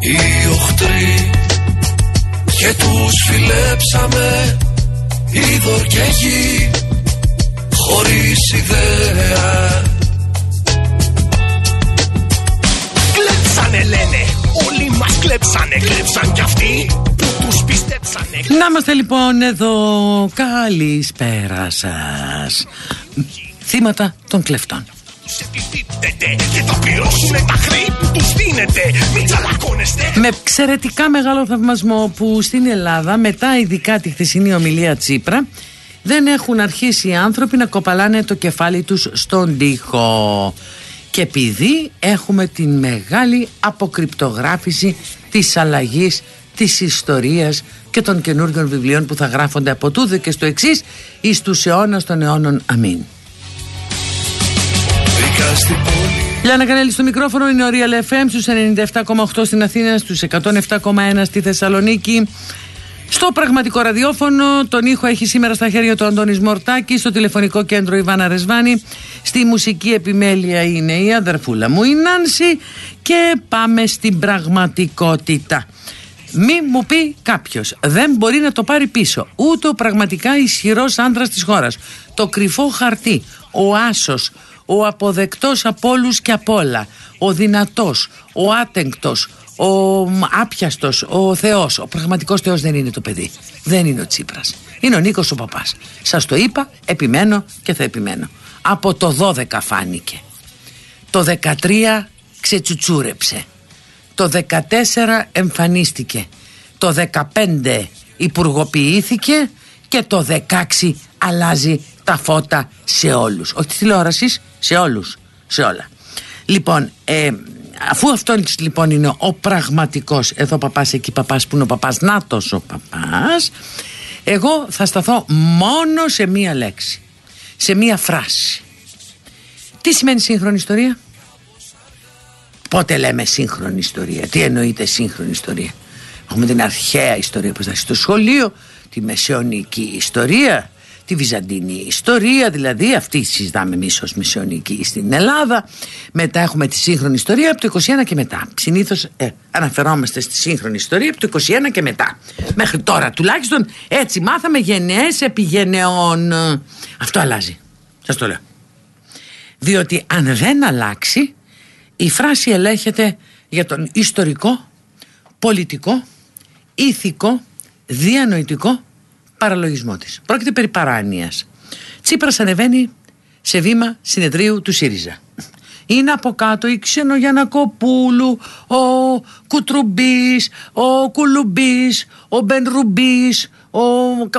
οι οχτροί και τους φιλέψαμε είδωρ και γη χωρίς ιδέα. Κλέψανε λένε, όλοι μας κλέψανε, κλέψαν κι αυτοί που τους πιστέψανε. Να είμαστε λοιπόν εδώ, καλησπέρα σας. Θύματα των κλεφτών και το πληρώσουνε τα χρή που τους δίνετε. Μην τσαλακώνεστε. Με εξαιρετικά μεγάλο θαυμασμό που στην Ελλάδα μετά ειδικά τη χθεσινή ομιλία Τσίπρα δεν έχουν αρχίσει οι άνθρωποι να κοπαλάνε το κεφάλι τους στον τοίχο. Και επειδή έχουμε την μεγάλη αποκρυπτογράφηση της αλλαγής της ιστορίας και των καινούργιων βιβλίων που θα γράφονται από τούδε και στο εξής εις τους αιώνας των αιώνων. Αμήν. Λιάννα Κανέλη στο μικρόφωνο είναι ο Real FM στους 97,8 στην Αθήνα, στους 107,1 στη Θεσσαλονίκη. Στο πραγματικό ραδιόφωνο τον ήχο έχει σήμερα στα χέρια του Αντώνης Μορτάκης, στο τηλεφωνικό κέντρο Ιβάνα Ρεσβάνη, στη μουσική επιμέλεια είναι η αδερφούλα μου η Νάνση και πάμε στην πραγματικότητα. Μη μου πει κάποιος, δεν μπορεί να το πάρει πίσω. Ούτε ο πραγματικά ισχυρός άντρας της χώρας. Το κρυφό χαρτί, ο άσος, ο αποδεκτός από όλους και από όλα, ο δυνατός, ο άτεγκτος, ο άπιαστος, ο Θεός. Ο πραγματικός Θεός δεν είναι το παιδί. Δεν είναι ο Τσίπρας. Είναι ο Νίκος ο παπάς. Σας το είπα, επιμένω και θα επιμένω. Από το 12 φάνηκε. Το 13 ξετσουτσούρεψε. Το 14 εμφανίστηκε. Το 15 υπουργοποιήθηκε και το 16 αλλάζει τα φώτα σε όλους. Όχι της τηλεόρασης, σε όλους, σε όλα. Λοιπόν, ε, αφού αυτό λοιπόν είναι ο πραγματικός, εδώ παπάς, εκεί παπάς, που είναι ο παπάς, νάτος ο παπάς, εγώ θα σταθώ μόνο σε μία λέξη, σε μία φράση. Τι σημαίνει σύγχρονη ιστορία; Πότε λέμε σύγχρονη ιστορία, τι εννοείται σύγχρονη ιστορία; Έχουμε την αρχαία ιστορία που στο σχολείο, τη μεσαιωνική ιστορία, τη Βυζαντινή ιστορία, δηλαδή αυτή συζητάμε εμείς ως μισιονική στην Ελλάδα. Μετά έχουμε τη σύγχρονη ιστορία από το 21 και μετά. Συνήθως ε, αναφερόμαστε στη σύγχρονη ιστορία από το 21 και μετά. Μέχρι τώρα τουλάχιστον έτσι μάθαμε γενναίες επί γενεών. Αυτό αλλάζει. Σας το λέω. Διότι αν δεν αλλάξει, η φράση ελέγχεται για τον ιστορικό, πολιτικό, ηθικό, διανοητικό παραλογισμό της. Πρόκειται περί παράνοιας. Τσίπρας ανεβαίνει σε βήμα συνεδρίου του ΣΥΡΙΖΑ. Είναι από κάτω η Ξενογιανακοπούλου, ο Κουτρουμπής, ο Κουλουμπής, ο Μπενρουμπής, ο...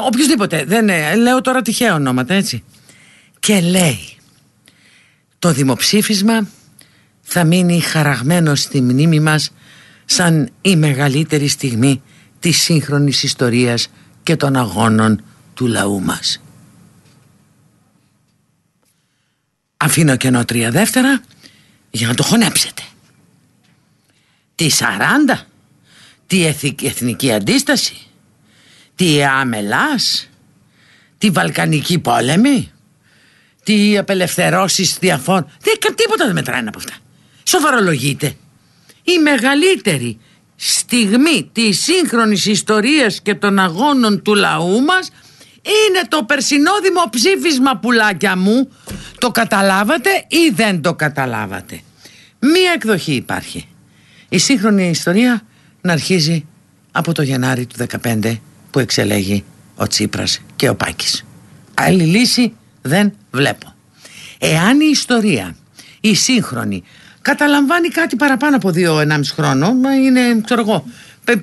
οποιοδήποτε. Δεν είναι, λέω τώρα τυχαία ονόματα έτσι. Και λέει το δημοψήφισμα θα μείνει χαραγμένο στη μνήμη μας σαν η μεγαλύτερη στιγμή της σύγχρονης ιστορίας και των αγώνων του λαού μας. Αφήνω κενό τρία δεύτερα για να το χωνέψετε. Τι 40, τι εθνική αντίσταση, τι άμελάς, τι βαλκανική πόλεμη, τι απελευθερώσεις διαφόρων. Δεν, τίποτα δεν μετράει από αυτά. Σοβαρολογείτε. Η μεγαλύτερη στιγμή της σύγχρονης ιστορίας και των αγώνων του λαού μας είναι το περσινό δημοψήφισμα πουλάκια μου. Το καταλάβατε ή δεν το καταλάβατε; Μία εκδοχή υπάρχει. Η σύγχρονη ιστορία να αρχίζει από το Γενάρη του 2015 που εξελέγει ο Τσίπρας και ο Πάκης. Άλλη λύση δεν βλέπω. Εάν η ιστορία η σύγχρονη καταλαμβάνει κάτι παραπάνω από 2-1,5 χρόνο, είναι ξέρω εγώ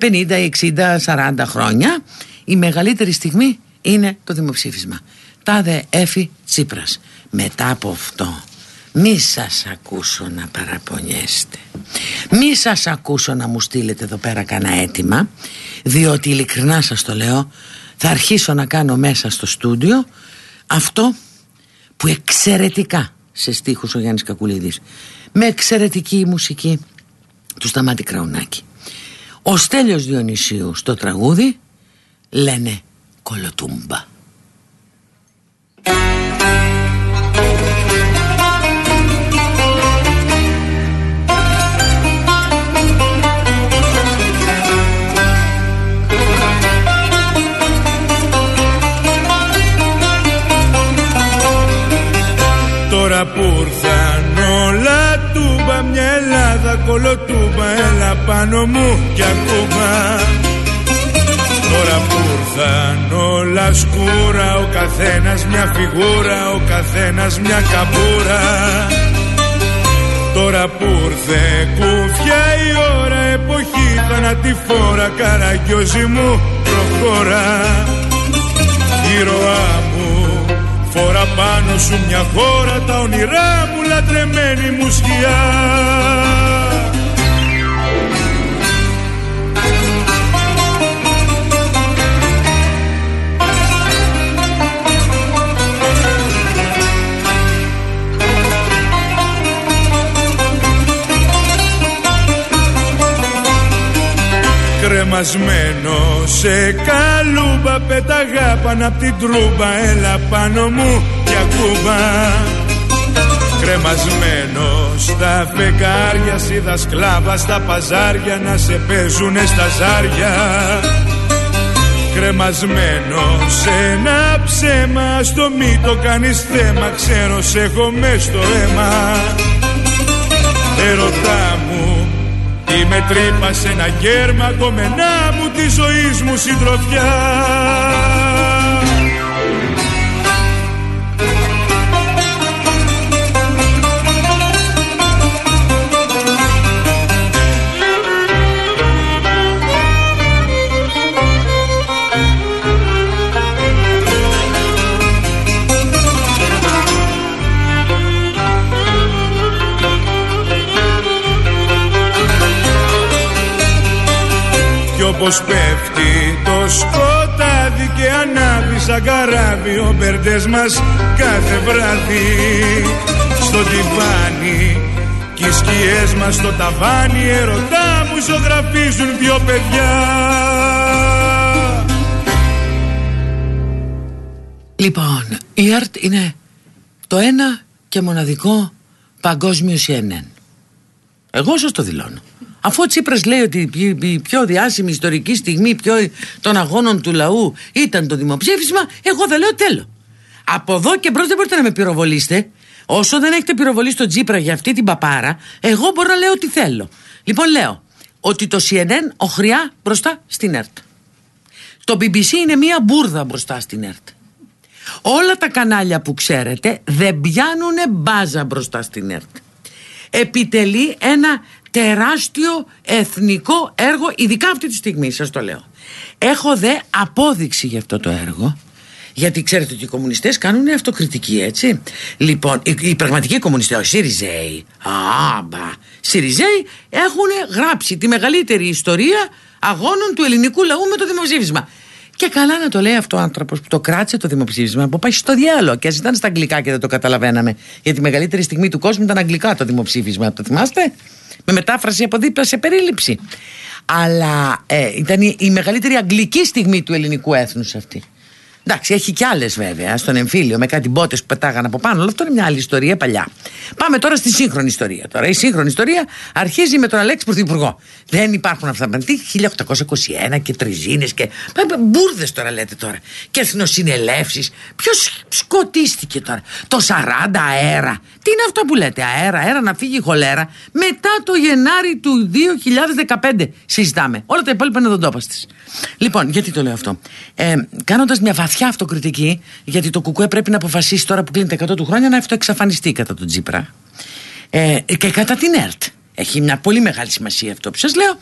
50, 60, 40 χρόνια. Η μεγαλύτερη στιγμή είναι το δημοψήφισμα. Τάδε έφη Τσίπρας. Μετά από αυτό μη σας ακούσω να παραπονιέστε Μη σας ακούσω να μου στείλετε εδώ πέρα κανένα αίτημα Διότι ειλικρινά σας το λέω Θα αρχίσω να κάνω μέσα στο στούντιο Αυτό που εξαιρετικά σε στίχους ο Γιάννης Κακουλίδης Με εξαιρετική μουσική. Του Σταμάτη Κραουνάκη. Ο Στέλιος Διονυσίου στο τραγούδι λένε κολοτούμπα. Τώρα που κολοτούμπα Έλα πάνω μου κι ακόμα. Τώρα που ήρθαν όλα σκούρα Ο καθένας μια φιγούρα Ο καθένας μια καμπούρα Τώρα που ήρθε κουφιά η ώρα Εποχή θανατηφόρα Καραγκιόζη μου προχώρα. Ήρωά μου Φορά πάνω σου μια χώρα τα όνειρά μου λατρεμένη μου σκιά Κρεμασμένο σε καλούμπα πέταγα πάνω απ' την τρούμπα Έλα πάνω μου και ακούμπα. Κρεμασμένο στα φεγγάρια Σίδα σκλάβα στα παζάρια Να σε παίζουνε στα ζάρια. Κρεμασμένο σε ένα ψέμα Στο μη το κάνεις θέμα Ξέρω σε έχω μες στο αίμα. Ερωτά μου τι με τρύπα σε ένα γέρμα κομμενά μου τη ζωής μου συντροφιά πως πέφτει το σκοτάδι και ανάβει σαν καράβι ο μπερντές μας κάθε βράδυ στο τιβάνι κι οι σκιές μας στο ταβάνι ερωτά μου ζωγραφίζουν δυο παιδιά Λοιπόν, η ΑΡΤ είναι το ένα και μοναδικό παγκόσμιο CNN. Εγώ σας το δηλώνω. Αφού ο Τσίπρας λέει ότι η πιο διάσημη ιστορική στιγμή πιο των αγώνων του λαού ήταν το δημοψήφισμα, εγώ δεν λέω τέλο. Από εδώ και μπρος δεν μπορείτε να με πυροβολήσετε. Όσο δεν έχετε πυροβολήσει τον Τσίπρα για αυτή την παπάρα, εγώ μπορώ να λέω ό,τι θέλω. Λοιπόν, λέω ότι το CNN οχριά μπροστά στην ΕΡΤ. Το BBC είναι μία μπουρδα μπροστά στην ΕΡΤ. Όλα τα κανάλια που ξέρετε δεν πιάνουν μπάζα μπροστά στην ΕΡΤ. Επιτελεί ένα τεράστιο εθνικό έργο, ειδικά αυτή τη στιγμή, σας το λέω. Έχω δε απόδειξη για αυτό το έργο. Γιατί ξέρετε ότι οι κομμουνιστές κάνουν αυτοκριτική, έτσι. Λοιπόν, οι, οι πραγματικοί κομμουνιστές, οι Σιριζέοι, άμπα, Σιριζέοι έχουν γράψει τη μεγαλύτερη ιστορία αγώνων του ελληνικού λαού με το δημοψήφισμα. Και καλά να το λέει αυτό ο άνθρωπος που το κράτησε το δημοψήφισμα, που πάει στο διάλογο. Και α ήταν στα αγγλικά και δεν το καταλαβαίναμε. Γιατί η μεγαλύτερη στιγμή του κόσμου ήταν αγγλικά το δημοψήφισμα. Το θυμάστε; Με μετάφραση από δίπλα σε περίληψη. Αλλά ε, ήταν η, η μεγαλύτερη αγγλική στιγμή του ελληνικού έθνους αυτή. Εντάξει, έχει κι άλλες βέβαια στον εμφύλιο με κάτι μπότες που πετάγαν από πάνω, αλλά αυτό είναι μια άλλη ιστορία παλιά. Πάμε τώρα στη σύγχρονη ιστορία. Τώρα η σύγχρονη ιστορία αρχίζει με τον Αλέξη Πρωθυπουργό. Δεν υπάρχουν αυτά. Τι 1821 και τριζίνες και. Μπούρδε τώρα λέτε τώρα. Και εθνοσυνελεύσεις. Ποιος σκοτίστηκε τώρα. Το 40 αέρα. Τι είναι αυτό που λέτε, αέρα, αέρα να φύγει η χολέρα. Μετά το Γενάρη του 2015 συζητάμε. Όλα τα υπόλοιπα είναι δοντόπαστη. Λοιπόν, γιατί το λέω αυτό. Ε, Κάνοντας μια βαθιά αυτοκριτική, γιατί το Κουκουέ πρέπει να αποφασίσει τώρα που κλείνει τα 100 του χρόνια να αυτοεξαφανιστεί κατά τον Τζίπρα. Ε, και κατά την ΕΡΤ. Έχει μια πολύ μεγάλη σημασία αυτό που σας λέω.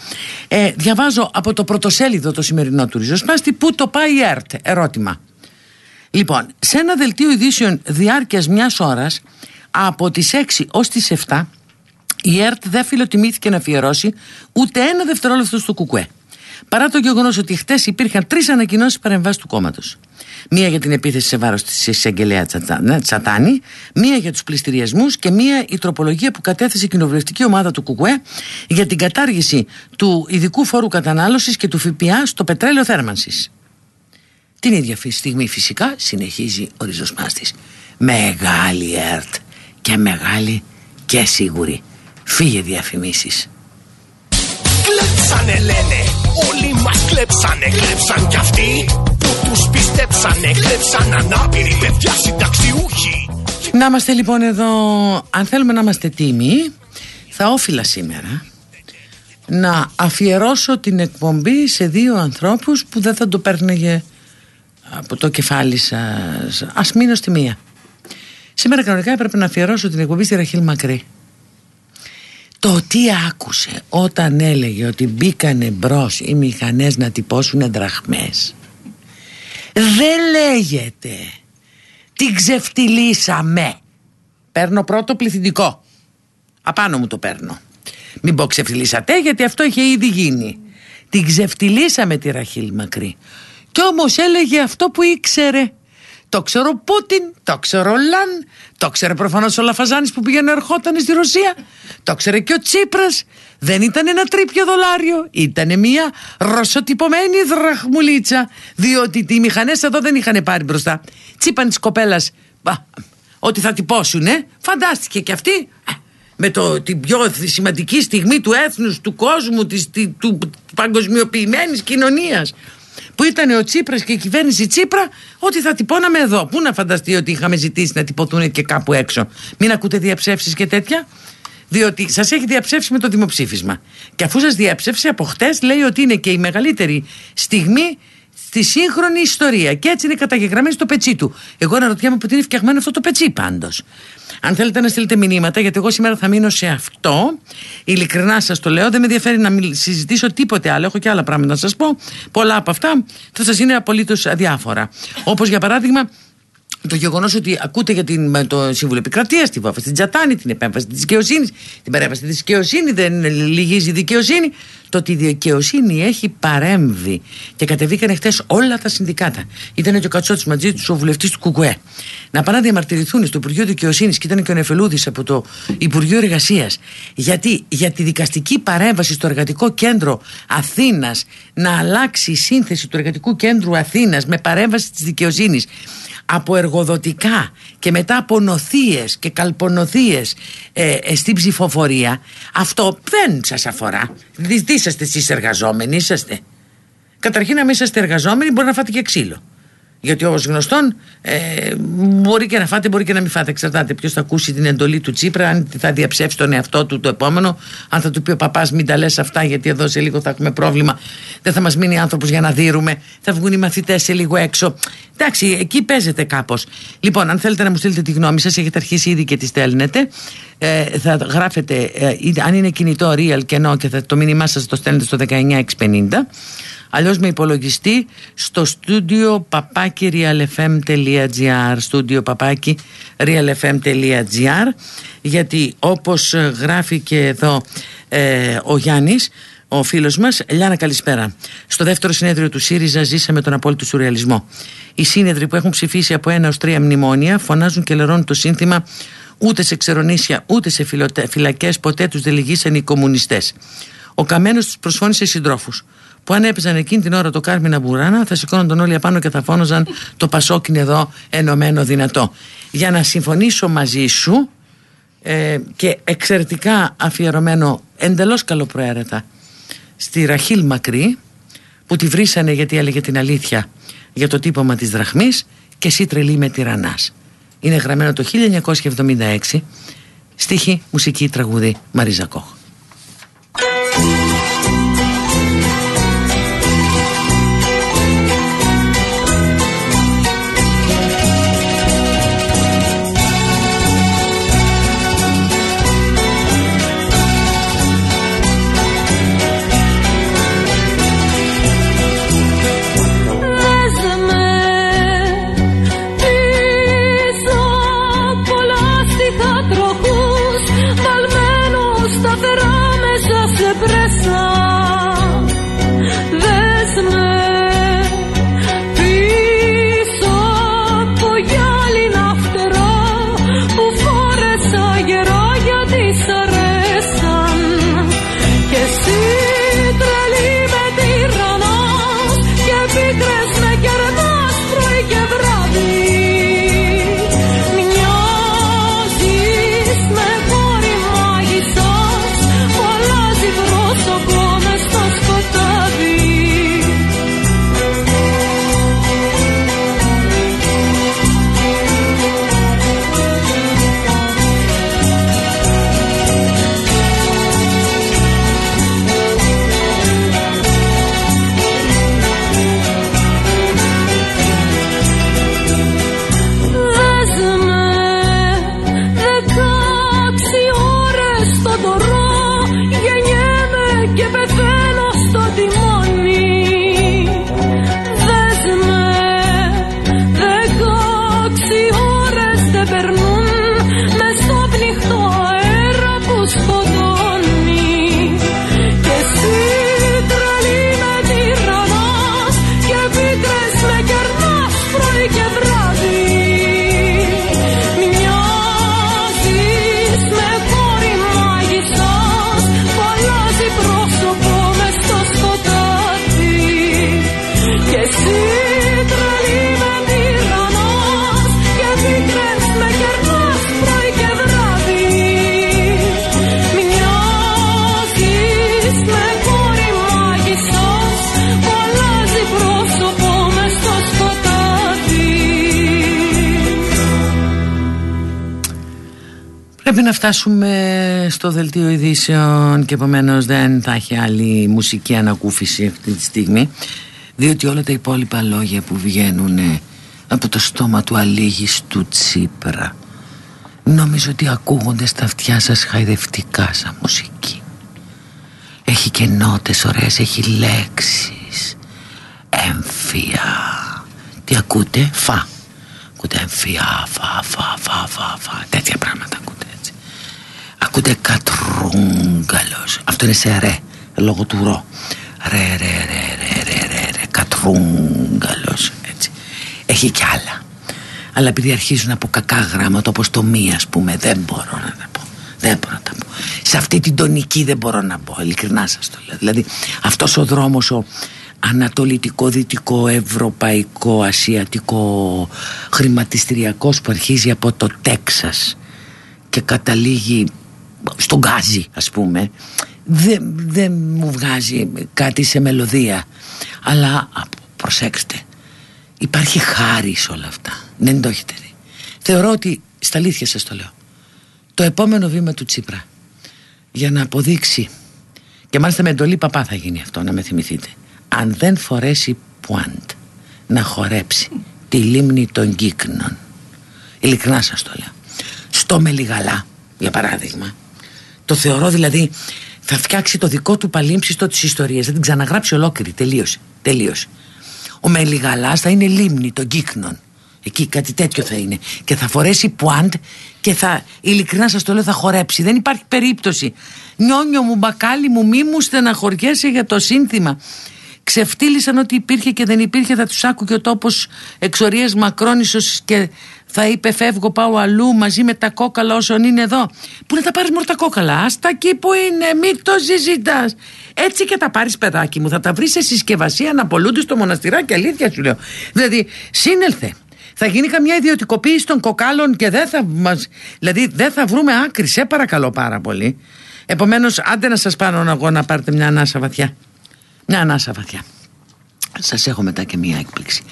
Ε, διαβάζω από το πρωτοσέλιδο το σημερινό του ριζοσπάστη που το πάει η ΕΡΤ. Ερώτημα. Λοιπόν, σε ένα δελτίο ειδήσεων διάρκειας μιας ώρας από τις 6 ως τις 7 η ΕΡΤ δεν φιλοτιμήθηκε να αφιερώσει ούτε ένα δευτερόλεπτο στο Κουκουέ. Παρά το γεγονός ότι χτες υπήρχαν τρεις ανακοινώσεις παρεμβάσεις του κόμματος. Μία για την επίθεση σε βάρος της εισαγγελέα ναι, Τσατάνη, μία για τους πληστηριασμούς και μία η τροπολογία που κατέθεσε η κοινοβουλευτική ομάδα του ΚΚΕ για την κατάργηση του ειδικού φόρου κατανάλωσης και του ΦΠΑ στο πετρέλαιο θέρμανσης. Την ίδια στιγμή φυσικά συνεχίζει ο ριζοσπάστης. Μεγάλη ΕΡΤ και μεγάλη και σίγουρη. Φύγε διαφημίσεις. Κλέψανε λένε, όλοι μας κλέψανε, κλέψαν κι αυτοί που τους πιστέψανε, κλέψαν ανάπηροι παιδιά συνταξιούχοι. Να είμαστε λοιπόν εδώ, αν θέλουμε να είμαστε τίμοι, θα όφιλα σήμερα να αφιερώσω την εκπομπή σε δύο ανθρώπους που δεν θα το παίρνεγε από το κεφάλι σας. Ας μείνω στη μία. Σήμερα κανονικά έπρεπε να αφιερώσω την εκπομπή στη Ραχίλ Μακρύ. Το τι άκουσε όταν έλεγε ότι μπήκανε μπρος οι μηχανές να τυπώσουν δραχμές; Δεν λέγεται. Την ξεφτυλίσαμε. Παίρνω πρώτο πληθυντικό. Απάνω μου το παίρνω. Μην πω ξεφτυλίσατε γιατί αυτό είχε ήδη γίνει. Την ξεφτυλίσαμε τη Ραχίλ Μακρύ. Κι όμως έλεγε αυτό που ήξερε το ξέρω Πούτιν, το ξέρω Λαν, το ξέρε προφανώς ο Λαφαζάνης που πήγαινε ερχόταν στη Ρωσία, το ξέρε και ο Τσίπρας. Δεν ήταν ένα τρίπιο δολάριο, ήταν μια ρωσοτυπωμένη δραχμουλίτσα, διότι οι μηχανές εδώ δεν είχαν πάρει μπροστά. Τσίπαν της κοπέλας, ότι θα τυπώσουνε, φαντάστηκε και αυτή ε, με το, την πιο σημαντική στιγμή του έθνους, του κόσμου, της, του παγκοσμιοποιημένης κοινωνίας που ήταν ο Τσίπρας και η κυβέρνηση Τσίπρα ότι θα τυπώναμε εδώ. Πού να φανταστεί ότι είχαμε ζητήσει να τυπωθούν και κάπου έξω. Μην ακούτε διαψεύσεις και τέτοια. Διότι σας έχει διαψεύσει με το δημοψήφισμα. Και αφού σας διαψεύσει από χτες, λέει ότι είναι και η μεγαλύτερη στιγμή στη σύγχρονη ιστορία. Και έτσι είναι καταγεγραμμένη στο πετσί του. Εγώ αναρωτιέμαι που είναι φτιαγμένο αυτό το πετσί πάντως. Αν θέλετε να στείλετε μηνύματα, γιατί εγώ σήμερα θα μείνω σε αυτό. Ειλικρινά σας το λέω, δεν με ενδιαφέρει να συζητήσω τίποτε άλλο. Έχω και άλλα πράγματα να σας πω. Πολλά από αυτά θα σας είναι απολύτως αδιάφορα. Όπως για παράδειγμα, το γεγονός ότι ακούτε για την, το Σύμβουλο Επικρατείας, την βόφαση στην Τζατάνη, την επέμβαση της δικαιοσύνης, την παρέμβαση της δικαιοσύνης, δεν λυγίζει η δικαιοσύνη. Το ότι η δικαιοσύνη έχει παρέμβει και κατεβήκαν χτες όλα τα συνδικάτα. Ήταν και ο Κατσότης μαζί του, ο βουλευτής του Κουκουέ. Να πάνε να διαμαρτυρηθούν στο Υπουργείο Δικαιοσύνης και ήταν και ο Νεφελούδης από το Υπουργείο Εργασίας. Γιατί για τη δικαστική παρέμβαση στο Εργατικό Κέντρο Αθήνας να αλλάξει η σύνθεση του Εργατικού Κέντρου Αθήνας με παρέμβαση της δικαιοσύνης από εργοδοτικά και μετά από νοθείες και καλπονοθείες ε, ε, στην ψηφοφορία αυτό δεν σας αφορά. Δεν είσαστε εσείς εργαζόμενοι είσαστε. Καταρχήν να μην είσαστε εργαζόμενοι μπορεί να φάτε και ξύλο γιατί όπως γνωστόν ε, μπορεί και να φάτε, μπορεί και να μην φάτε. Εξαρτάται ποιος θα ακούσει την εντολή του Τσίπρα, αν θα διαψεύσει τον εαυτό του το επόμενο, αν θα του πει ο παπάς, μην τα λες αυτά, γιατί εδώ σε λίγο θα έχουμε πρόβλημα. Δεν θα μας μείνει άνθρωπος για να δίνουμε. Θα βγουν οι μαθητές σε λίγο έξω. Εντάξει, εκεί παίζεται κάπως. Λοιπόν, αν θέλετε να μου στείλετε τη γνώμη σας, έχετε αρχίσει ήδη και τη στέλνετε. Ε, θα γράφετε, ε, αν είναι κινητό real και ενώ και θα, το μήνυμά σας το στέλνετε στο 19650 αλλιώς με υπολογιστή στο στούντιο παπάκι realfm.gr στούντιο παπάκι realfm.gr γιατί όπως γράφει και εδώ ε, ο Γιάννης ο φίλος μας, Λιάνα καλησπέρα. Στο δεύτερο συνέδριο του ΣΥΡΙΖΑ ζήσαμε τον απόλυτο σουρεαλισμό. Οι σύνεδροι που έχουν ψηφίσει από ένα ως τρία μνημόνια φωνάζουν και λερώνουν το σύνθημα ούτε σε ξερονήσια ούτε σε φυλακές ποτέ τους δεν λυγίσαν οι κομμουνιστές. Ο Καμένος τους προσφώνησε συντρόφους που αν έπαιζαν εκείνη την ώρα το Κάρμινα Μπουράνα θα σηκώνονταν όλοι απάνω και θα φώναζαν το Πασόκιν εδώ ενωμένο δυνατό. Για να συμφωνήσω μαζί σου ε, και εξαιρετικά αφιερωμένο εντελώς καλοπροαίρετα στη Ραχίλ Μακρύ που τη βρήσανε γιατί έλεγε την αλήθεια για το τύπομα της δραχμής και εσύ τρελή με τυραννάς. Είναι γραμμένο το 1976 στίχη μουσική τραγούδι Μαρίζα Κόχ. Πρέπει να φτάσουμε στο δελτίο ειδήσεων και επομένως δεν θα έχει άλλη μουσική ανακούφιση αυτή τη στιγμή διότι όλα τα υπόλοιπα λόγια που βγαίνουν από το στόμα του αλήγης του Τσίπρα νομίζω ότι ακούγονται στα αυτιά σας χαϊδευτικά σαν μουσική. Έχει και νότες ωραίες, έχει λέξεις. Έμφυα. Τι ακούτε, φα. Ακούτε έμφυα, φα, φα, φα, φα, φα. Τέτοια πράγματα ακούτε. έτσι ακούτε κατρούγκαλος. Αυτό είναι σε ρε, λόγω του ρο. Ρε, ρε, ρε, ρε, ρε, ρε, ρε κατρούγκαλος έτσι. Έχει κι άλλα. Αλλά επειδή αρχίζουν από κακά γράμματα όπως το μία ας πούμε δεν μπορώ να τα πω. Δεν μπορώ να τα πω. Σε αυτή την τονική δεν μπορώ να πω ειλικρινά σας το λέω. Δηλαδή αυτός ο δρόμος ο ανατολικό, δυτικό, ευρωπαϊκό, ασιατικό χρηματιστηριακός που αρχίζει από το Τέξας και καταλήγει στον Γκάζι ας πούμε δεν, δεν μου βγάζει κάτι σε μελωδία. Αλλά προσέξτε υπάρχει χάρη σε όλα αυτά. Δεν το έχετε δει. Θεωρώ ότι στα αλήθεια σας το λέω το επόμενο βήμα του Τσίπρα για να αποδείξει και μάλιστα με εντολή παπά θα γίνει αυτό να με θυμηθείτε αν δεν φορέσει πουάντ να χορέψει τη λίμνη των κύκνων. Ειλικρινά σας το λέω. Στο Μελιγαλά για παράδειγμα το θεωρώ δηλαδή θα φτιάξει το δικό του παλίμψιστο της ιστορίας θα την ξαναγράψει ολόκληρη τελείωσε, τελείωσε. ο Μελιγαλάς θα είναι λίμνη των κύκνων Εκεί κάτι τέτοιο θα είναι. Και θα φορέσει πουάντ και θα, ειλικρινά σας το λέω, θα χορέψει. Δεν υπάρχει περίπτωση. Νιόνιο μου, μπακάλι μου, μη μου στεναχωριέσαι για το σύνθημα. Ξεφτύλισαν ότι υπήρχε και δεν υπήρχε, θα τους άκουγε ο τόπος εξορίας Μακρόνισος και θα είπε Φεύγω, πάω αλλού μαζί με τα κόκαλα όσων είναι εδώ. Πού να τα πάρεις μόνο τα κόκαλα, άστα εκεί που είναι, μη το συζητάς. Έτσι και τα πάρεις, παιδάκι μου, θα τα βρεις σε συσκευασία να πολλούνται στο μοναστηράκι, αλήθεια σου λέω. Δηλαδή, σύνελθε θα γίνει καμιά ιδιωτικοποίηση των κοκάλων και δεν θα μας, δηλαδή δεν θα βρούμε άκρη, σε παρακαλώ πάρα πολύ. Επομένως άντε να σας πάρω εγώ να πάρετε μια ανάσα βαθιά. Μια ανάσα βαθιά. Σας έχω μετά και μια έκπληξη.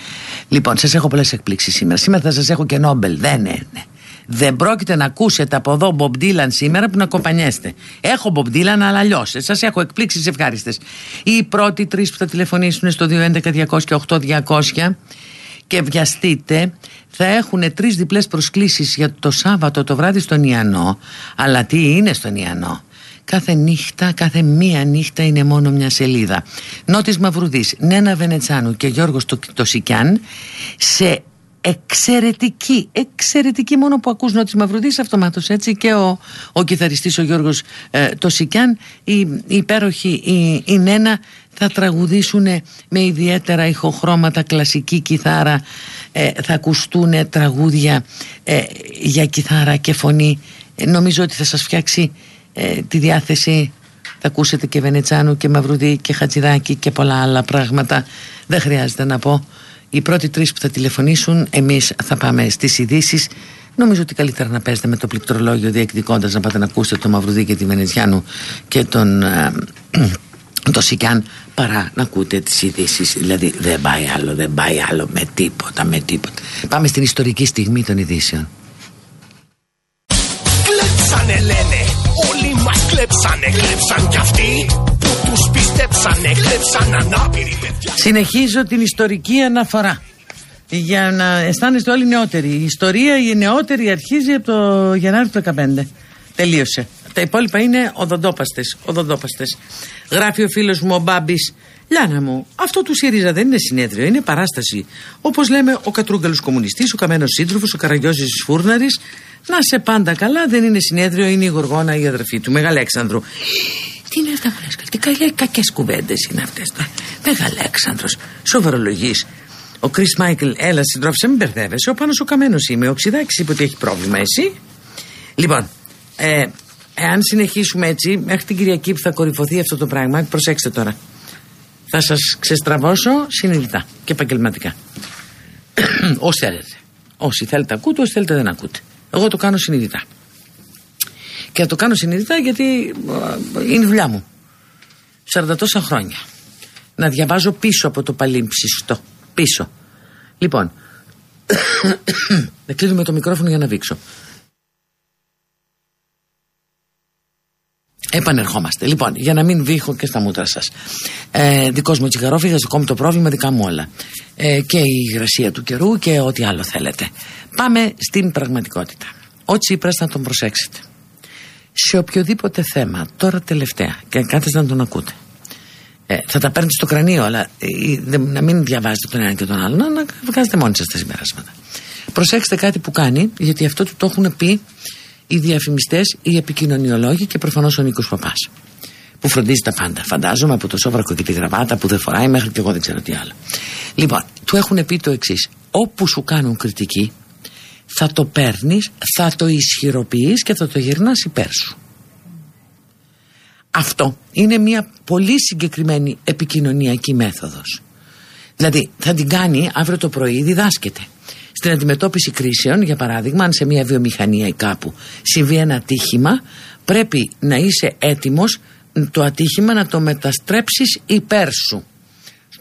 Λοιπόν, σας έχω πολλές εκπλήξεις σήμερα. Σήμερα θα σας έχω και Νόμπελ. Δεν είναι. Δεν πρόκειται να ακούσετε από εδώ Bob Dylan σήμερα που να κοπανιέστε. Έχω Bob Dylan, αλλά αλλιώς. Σας έχω εκπλήξεις ευχάριστες. Οι πρώτοι τρεις που θα τηλεφωνήσουν στο 211-200 και βιαστείτε θα έχουν τρεις διπλές προσκλήσεις για το Σάββατο το βράδυ στον Ιαννό αλλά τι είναι στον Ιαννό; Κάθε νύχτα, κάθε μία νύχτα είναι μόνο μια σελίδα. Νότης Μαυρουδής, Νένα Βενετσάνου και Γιώργος Τοσικιάν σε εξαιρετική, εξαιρετική μόνο που ακούς Νότης Μαυρουδής αυτομάτως έτσι και ο, ο κιθαριστής ο Γιώργος ε, Τοσικιάν η, η υπέροχη η, η Νένα θα τραγουδήσουν με ιδιαίτερα ηχοχρώματα κλασική κιθάρα ε, θα ακουστούν τραγούδια ε, για κιθάρα και φωνή. Ε, νομίζω ότι θα σας φτιάξει τη διάθεση θα ακούσετε και Βενετσάνου και Μαυρουδί και Χατζηδάκη και πολλά άλλα πράγματα δεν χρειάζεται να πω οι πρώτοι τρεις που θα τηλεφωνήσουν εμείς θα πάμε στις ειδήσεις. Νομίζω ότι καλύτερα να παίζετε με το πληκτρολόγιο διεκδικώντας να πάτε να ακούσετε τον Μαυρουδί και τη Βενετσιάνου και τον το Σικιάν παρά να ακούτε τις ειδήσεις. Δηλαδή δεν πάει άλλο, δεν πάει άλλο με τίποτα, με τίποτα. Πάμε στην ιστορική στιγμή των ειδήσεων. Κλέψανε λένε, όλοι μας κλέψανε, κλέψαν κι αυτοί που τους πιστέψανε, κλέψαν ανάπηροι παιδιά. Συνεχίζω την ιστορική αναφορά για να αισθάνεστε όλοι νεότεροι. Η ιστορία η νεότερη αρχίζει από το Γενάρη του 2015. Τελείωσε. Τα υπόλοιπα είναι οδοντόπαστες, οδοντόπαστες. Γράφει ο φίλος μου ο Μπάμπης Λιάνα μου, αυτό του ΣΥΡΙΖΑ δεν είναι συνέδριο, είναι παράσταση. Όπως λέμε, ο κατρούγκαλος κομμουνιστής, ο καμένος σύντροφος, ο καραγιόζη της Φούρναρης. Να σε πάντα καλά, δεν είναι συνέδριο, είναι η Γοργόνα, η αδερφή του, Μεγαλέξανδρου. Τι είναι αυτά που λε, τι καλές κακές κουβέντες είναι αυτές. Μεγαλέξανδρο, σοβαρολογή. Ο Κρι Μάικλ, έλα συντρόφισε, μην μπερδεύεσαι. Ο πάνω ο καμένος είμαι. Ο Ξιδάκη είπε ότι έχει πρόβλημα, εσύ. Λοιπόν, ε, εάν συνεχίσουμε έτσι, μέχρι την Κυριακή που θα κορυφωθεί αυτό το πράγμα, προσέξτε τώρα. Θα σας ξεστραβώσω συνειδητά και επαγγελματικά. Όσοι θέλετε. Όσοι θέλετε ακούτε, όσοι θέλετε δεν ακούτε. Εγώ το κάνω συνειδητά. Και θα το κάνω συνειδητά γιατί ε, είναι η δουλειά μου. 40 τόσα χρόνια. Να διαβάζω πίσω από το παλίμψιστο. Πίσω. Λοιπόν. να κλείνουμε το μικρόφωνο για να βήξω. Επανερχόμαστε. Λοιπόν, για να μην βήχω και στα μούτρα σας. Ε, δικός μου τσιγαρόφυγα, δικό μου το πρόβλημα, δικά μου όλα. Ε, και η υγρασία του καιρού και ό,τι άλλο θέλετε. Πάμε στην πραγματικότητα. Ο Τσίπρας να τον προσέξετε. Σε οποιοδήποτε θέμα, τώρα τελευταία, και κάθεστε να τον ακούτε. Ε, θα τα παίρνετε στο κρανίο, αλλά ε, να μην διαβάζετε τον ένα και τον άλλο, να, να βγάζετε μόνοι σας τα συμπεράσματα. Προσέξτε κάτι που κάνει, γιατί αυτό του το έχουν πει οι διαφημιστές, οι επικοινωνιολόγοι και προφανώς ο Νίκος Παπάς. Που φροντίζει τα πάντα. Φαντάζομαι από το σόβρακο και τη γραβάτα που δεν φοράει μέχρι και εγώ δεν ξέρω τι άλλο. Λοιπόν, του έχουν πει το εξής. Όπου σου κάνουν κριτική, θα το παίρνεις, θα το ισχυροποιείς και θα το γυρνάς υπέρ σου. Αυτό είναι μια πολύ συγκεκριμένη επικοινωνιακή μέθοδος. Δηλαδή θα την κάνει αύριο το πρωί, διδάσκεται. Στην αντιμετώπιση κρίσεων, για παράδειγμα, αν σε μια βιομηχανία ή κάπου συμβεί ένα ατύχημα, πρέπει να είσαι έτοιμος το ατύχημα να το μεταστρέψεις υπέρ σου.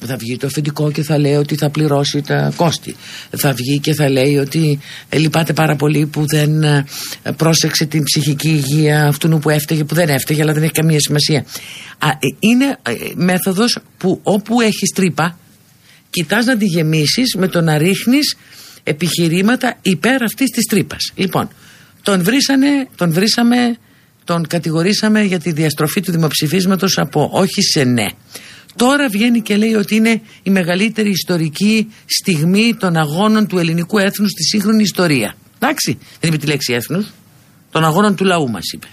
Θα βγει το αφεντικό και θα λέει ότι θα πληρώσει τα κόστη. Θα βγει και θα λέει ότι ε, λυπάται πάρα πολύ που δεν ε, πρόσεξε την ψυχική υγεία αυτού που έφταιγε, που δεν έφταιγε, αλλά δεν έχει καμία σημασία. Ε, είναι μέθοδος που όπου έχεις τρύπα, κοιτάς να τη γεμίσεις με το να ρίχνεις επιχειρήματα υπέρ αυτής της τρύπας. Λοιπόν, τον, βρήσανε, τον βρήσαμε, τον κατηγορήσαμε για τη διαστροφή του δημοψηφίσματος από όχι σε ναι. Τώρα βγαίνει και λέει ότι είναι η μεγαλύτερη ιστορική στιγμή των αγώνων του ελληνικού έθνους στη σύγχρονη ιστορία. Εντάξει, δεν είπε τη λέξη έθνους, των αγώνων του λαού μας είπε.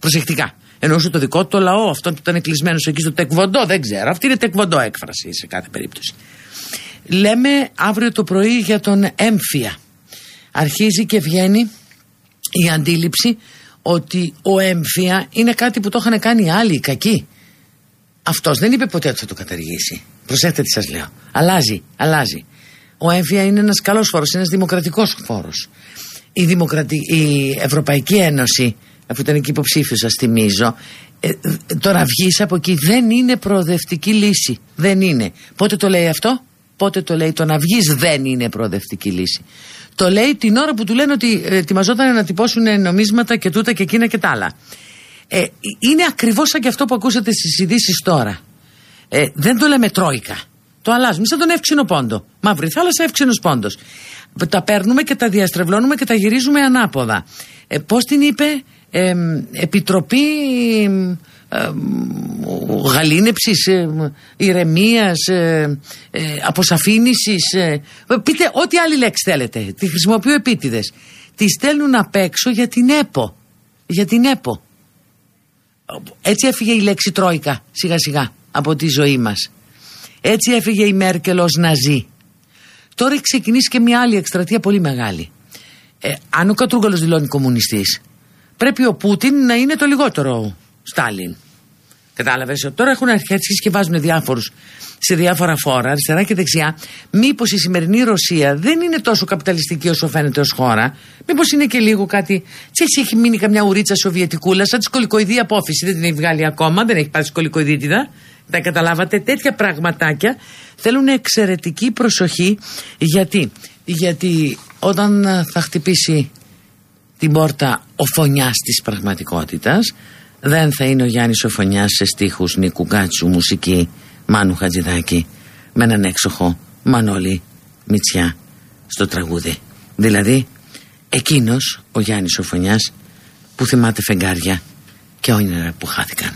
Προσεκτικά. Εννοούσε το δικό του το λαό, αυτό που ήταν κλεισμένος εκεί στο τεκβοντό, δεν ξέρω. Αυτή είναι τεκβοντό έκφραση σε κάθε περίπτωση. Λέμε αύριο το πρωί για τον έμφυα. Αρχίζει και βγαίνει η αντίληψη ότι ο έμφυα είναι κάτι που το είχαν κάνει άλλοι οι κακοί. Αυτός δεν είπε ποτέ ότι θα το καταργήσει. Προσέξτε τι σας λέω. Αλλάζει, αλλάζει. Ο έμφυα είναι ένας καλός φόρος, είναι ένας δημοκρατικός φόρος. Η, δημοκρατι... η Ευρωπαϊκή Ένωση, αφού ήταν εκεί υποψήφιος, σας θυμίζω, ε, τώρα βγεις από εκεί δεν είναι προοδευτική λύση. Δεν είναι. Πότε το λέει αυτό, Πότε το λέει το να βγεις δεν είναι προοδευτική λύση. Το λέει την ώρα που του λένε ότι ε, ετοιμαζόταν να τυπώσουν νομίσματα και τούτα και εκείνα και τα άλλα. Ε, είναι ακριβώς σαν και αυτό που ακούσατε στις ειδήσει τώρα. Ε, δεν το λέμε τρόικα. Το αλλάζουμε σαν τον εύξηνο πόντο. Μαύρη θάλασσα, εύξηνος πόντος. Τα παίρνουμε και τα διαστρεβλώνουμε και τα γυρίζουμε ανάποδα. Ε, Πώς την είπε, ε, Επιτροπή ε, γαλήνεψης, ε, ηρεμίας, ε, αποσαφήνισης πείτε ό,τι άλλη λέξη θέλετε. Τη χρησιμοποιώ επίτηδες. Τη στέλνουν απ' έξω για την ΕΠΟ. Για την ΕΠΟ. Έτσι έφυγε η λέξη Τρόικα σιγά σιγά από τη ζωή μας. Έτσι έφυγε η Μέρκελ ως Ναζί. Τώρα έχει ξεκινήσει και μια άλλη εκστρατεία πολύ μεγάλη. Ε, αν ο Κατρούγκαλος δηλώνει κομμουνιστής πρέπει ο Πούτιν να είναι το λιγότερο Στάλιν. Κατάλαβες; Ότι τώρα έχουν αρχίσει και βάζουν διάφορους σε διάφορα φόρα, αριστερά και δεξιά. Μήπως η σημερινή Ρωσία δεν είναι τόσο καπιταλιστική όσο φαίνεται ως χώρα; Μήπως είναι και λίγο κάτι. έτσι έχει μείνει καμιά ουρίτσα σοβιετικούλα, σαν τη σκολικοειδή απόφυση. Δεν την έχει βγάλει ακόμα, δεν έχει πάρει σκολικοειδίτιδα. Τα καταλάβατε; Τέτοια πραγματάκια θέλουν εξαιρετική προσοχή. Γιατί, Γιατί όταν θα χτυπήσει την πόρτα ο φωνιάς της πραγματικότητας δεν θα είναι ο Γιάννης Οφωνιάς σε στίχους Νίκου Γκάτσου, μουσική Μάνου Χατζηδάκη με έναν έξοχο Μανώλη Μητσιά στο τραγούδι. Δηλαδή εκείνος ο Γιάννης Οφωνιάς που θυμάται φεγγάρια και όνειρα που χάθηκαν.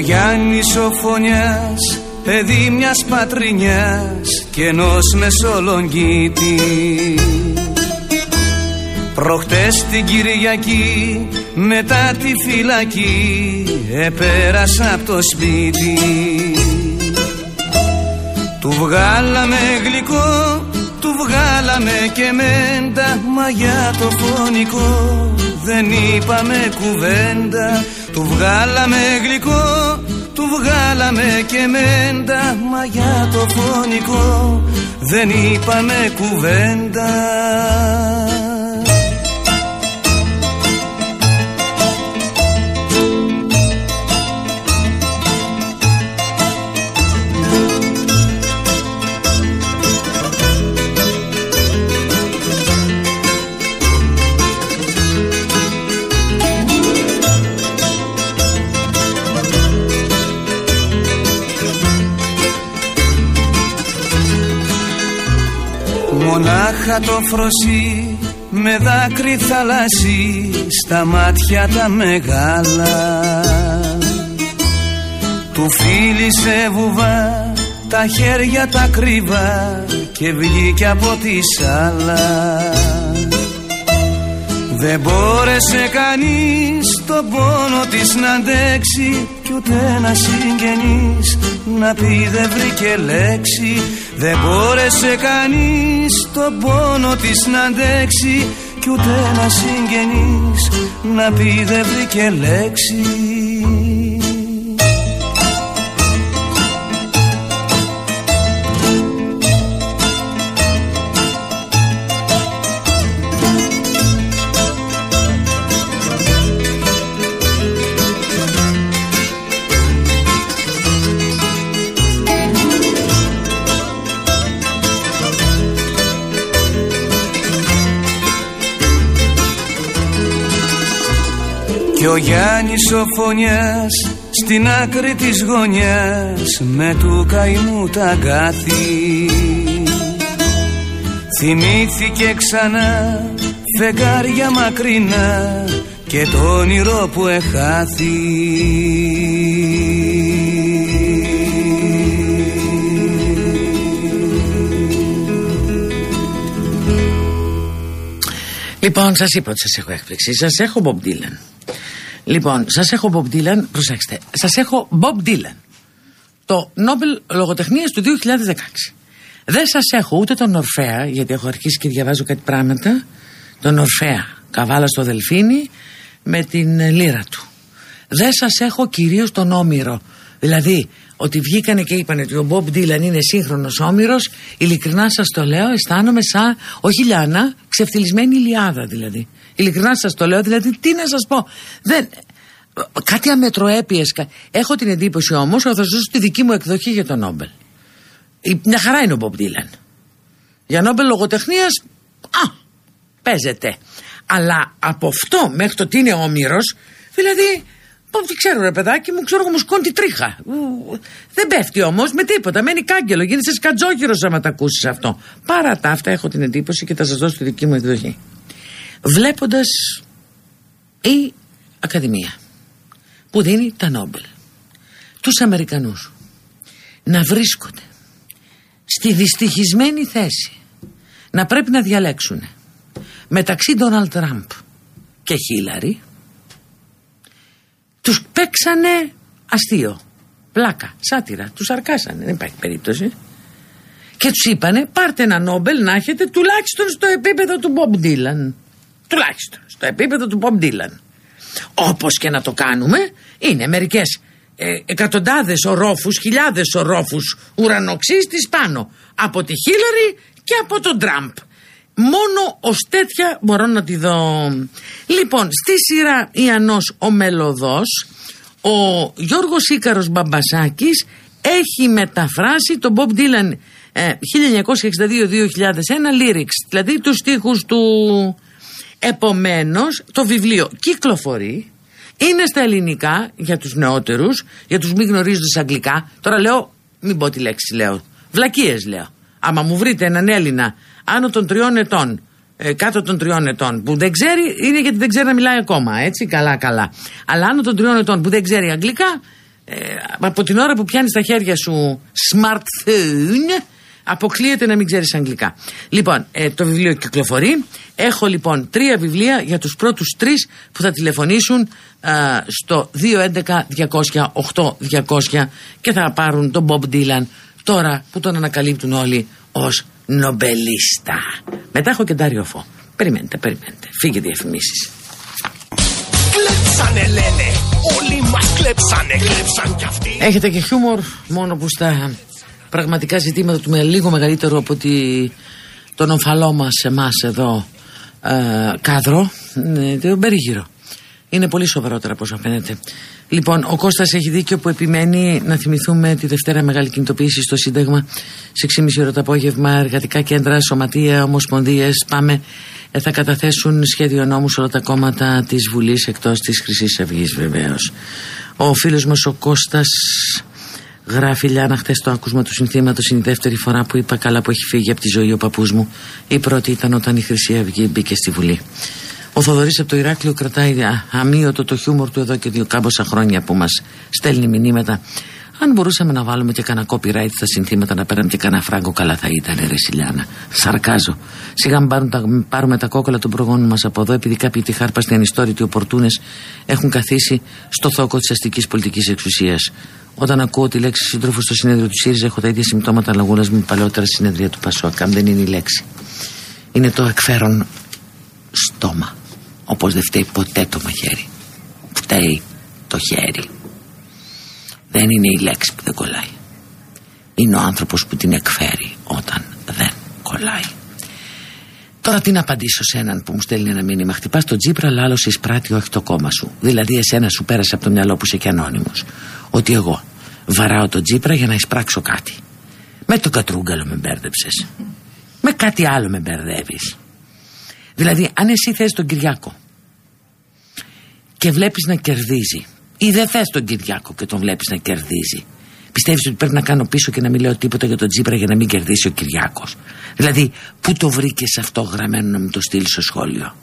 Γιάννης ο Φωνιάς, παιδί μιας πατρινιάς και ενός μεσολογγίτη Προχτές την Κυριακή μετά τη φυλακή επέρασα από το σπίτι. Του βγάλαμε γλυκό, του βγάλαμε και μέντα Μα για το φωνικό δεν είπαμε κουβέντα Του βγάλαμε γλυκό, του βγάλαμε και μέντα Μα για το φωνικό δεν είπαμε κουβέντα Μονάχα το φροσί με δάκρυ θαλάσσι στα μάτια τα μεγάλα. Του φίλησε βουβά τα χέρια τα κρύβα και βγήκε από τη σάλα. Δεν μπόρεσε κανείς το πόνο της να αντέξει Κι ούτε ένα συγγενής να πει δεν βρήκε λέξη Δεν μπόρεσε κανείς το πόνο της να αντέξει Κι ούτε ένα συγγενής να πει δεν βρήκε λέξη ο Γιάννης ο Φωνιάς στην άκρη της γωνιάς με του καημού τα αγκάθι Θυμήθηκε ξανά φεγγάρια μακρινά και το όνειρο που εχάθη Λοιπόν, σας είπα ότι σας έχω έκπληξη. Σας έχω Bob Dylan. Λοιπόν, σας έχω Bob Dylan, προσέξτε. Σας έχω Bob Dylan. Το Νόμπελ Λογοτεχνίας του 2016. Δεν σας έχω ούτε τον Ορφέα, γιατί έχω αρχίσει και διαβάζω κάτι πράγματα. Τον Ορφέα, καβάλα στο Δελφίνι, με την λύρα του. Δεν σας έχω κυρίως τον Όμηρο. Δηλαδή, ότι βγήκανε και είπανε ότι ο Μπομπ Ντίλαν είναι σύγχρονος όμηρος, ειλικρινά σας το λέω, αισθάνομαι σαν, όχι Λιάννα, ξεφτυλισμένη Ιλιάδα δηλαδή. Ειλικρινά σας το λέω, δηλαδή τι να σας πω. Δεν, κάτι αμετροέπειε. Έχω την εντύπωση όμως ότι θα σας δώσω τη δική μου εκδοχή για τον Νόμπελ. Μια χαρά είναι ο Μπομπ Ντίλαν. Για Νόμπελ λογοτεχνίας, α, παίζεται. Αλλά από αυτό μέχρι το ότι είναι όμηρο, δηλαδή τι ξέρω ρε παιδάκι μου, ξέρω εγώ μου σκόνει τη τρίχα. Δεν πέφτει όμως με τίποτα. Μένει κάγκελο. Γίνεσαι σκατζόχυρο άμα τα ακούσεις αυτό. Παρά τα αυτά έχω την εντύπωση και θα σας δώσω τη δική μου εκδοχή. Βλέποντας η Ακαδημία που δίνει τα Νόμπελ τους Αμερικανούς να βρίσκονται στη δυστυχισμένη θέση να πρέπει να διαλέξουν μεταξύ Ντόναλτ Τραμπ και Χίλαρη τους παίξανε αστείο. Πλάκα, σάτυρα. Τους αρκάσανε. Δεν υπάρχει περίπτωση. Και τους είπανε πάρτε ένα Νόμπελ να έχετε τουλάχιστον στο επίπεδο του Μπομπ Ντίλαν. Τουλάχιστον στο επίπεδο του Μπομπ Ντίλαν. Όπως και να το κάνουμε είναι μερικές ε, εκατοντάδες ορόφους, χιλιάδες ορόφους ουρανοξύστης πάνω από τη Χίλαρη και από τον Τραμπ. Μόνο ως τέτοια μπορώ να τη δω. Λοιπόν, στη σειρά Ιανός ο Μελωδός, ο Γιώργος Ίκαρος Μπαμπασάκης έχει μεταφράσει τον Bob Dylan 1962-2001 lyrics, δηλαδή τους στίχους του. Επομένως, το βιβλίο κυκλοφορεί, είναι στα ελληνικά για τους νεότερους, για τους μη γνωρίζοντες αγγλικά. Τώρα λέω, μην πω τη λέξη λέω, βλακίες λέω. Άμα μου βρείτε έναν Έλληνα άνω των τριών ετών, ε, κάτω των τριών ετών, που δεν ξέρει, είναι γιατί δεν ξέρει να μιλάει ακόμα. Έτσι, καλά, καλά. Αλλά άνω των τριών ετών που δεν ξέρει αγγλικά, ε, από την ώρα που πιάνεις στα χέρια σου smartphone, αποκλείεται να μην ξέρεις αγγλικά. Λοιπόν, ε, το βιβλίο κυκλοφορεί. Έχω λοιπόν τρία βιβλία για τους πρώτους τρεις που θα τηλεφωνήσουν ε, στο 211-200-8200 και θα πάρουν τον Bob Dylan τώρα που τον ανακαλύπτουν όλοι ως νομπελίστα. Μετά έχω και Ντάριο Φω. Περιμένετε, περιμένετε. Φύγε διαφημίσεις. Κλέψανε λένε Όλοι μας κλέψανε, κλέψαν κι αυτοί. Έχετε και χιούμορ μόνο που στα πραγματικά ζητήματα του με λίγο μεγαλύτερο από ότι τον ομφαλό μας εμάς εδώ ε, κάδρο, ε, τον περίγυρο. Είναι πολύ σοβαρότερα από όσο φαίνεται. Λοιπόν, ο Κώστας έχει δίκιο που επιμένει να θυμηθούμε τη Δευτέρα Μεγάλη Κινητοποίηση στο Σύνταγμα σε 6,5 ώρα το απόγευμα. Εργατικά κέντρα, σωματεία, ομοσπονδίες. Πάμε. Ε, θα καταθέσουν σχέδιο νόμου όλα τα κόμματα της Βουλής εκτός της Χρυσής Αυγής βεβαίως. Ο φίλος μας ο Κώστας Γράφει Λιάννα χθες το άκουσμα του συνθήματος. Είναι η δεύτερη φορά που είπα καλά που έχει φύγει από τη ζωή ο παππούς μου. Η πρώτη ήταν όταν η Χρυσή Αυγή μπήκε στη Βουλή. Ο Θοδωρής από το Ηράκλειο κρατάει αμύωτο το χιούμορ του εδώ και δύο κάμποσα χρόνια που μας στέλνει μηνύματα. Αν μπορούσαμε να βάλουμε και κανένα copyright στα συνθήματα να παίρνουμε και κανένα φράγκο, καλά θα ήταν, ρε Σιλιάνα. Σαρκάζω. Σιγά μην τα, πάρουμε τα κόκκαλα των προγόνων μας από εδώ, επειδή κάποιοι τη χάρπαστη ανιστόρητοι οπορτούνε έχουν καθίσει στο θόκο της αστικής πολιτικής εξουσίας. Όταν ακούω τη λέξη σύντροφος στο συνέδριο του ΣΥΡΙΖΑ, έχω τα ίδια συμπτώματα λαγούνα με παλαιότερα συνέδρια του Πασόκ. Αν δεν είναι η λέξη. Είναι το εκφέρον στόμα. Όπως δεν φταίει ποτέ το μαχαίρι. Φταίει το χέρι. Δεν είναι η λέξη που δεν κολλάει. Είναι ο άνθρωπος που την εκφέρει όταν δεν κολλάει. Τώρα τι να απαντήσω σε έναν που μου στέλνει ένα μήνυμα. Χτυπάς τον Τζίπρα, αλλά άλλο εισπράττει όχι το κόμμα σου. Δηλαδή, εσένα σου πέρασε από το μυαλό που είσαι και ανώνυμος. Ότι εγώ βαράω τον Τζίπρα για να εισπράξω κάτι. Με το κατρούγκαλο με μπέρδεψες. Με κάτι άλλο με μπερδεύεις. Δηλαδή, αν εσύ θες τον Κυριάκο και βλέπεις να κερδίζει ή δεν θες τον Κυριάκο και τον βλέπεις να κερδίζει πιστεύεις ότι πρέπει να κάνω πίσω και να μην λέω τίποτα για τον Τζίπρα για να μην κερδίσει ο Κυριάκος; Δηλαδή πού το βρήκες αυτό γραμμένο να μου το στείλεις στο σχόλιο;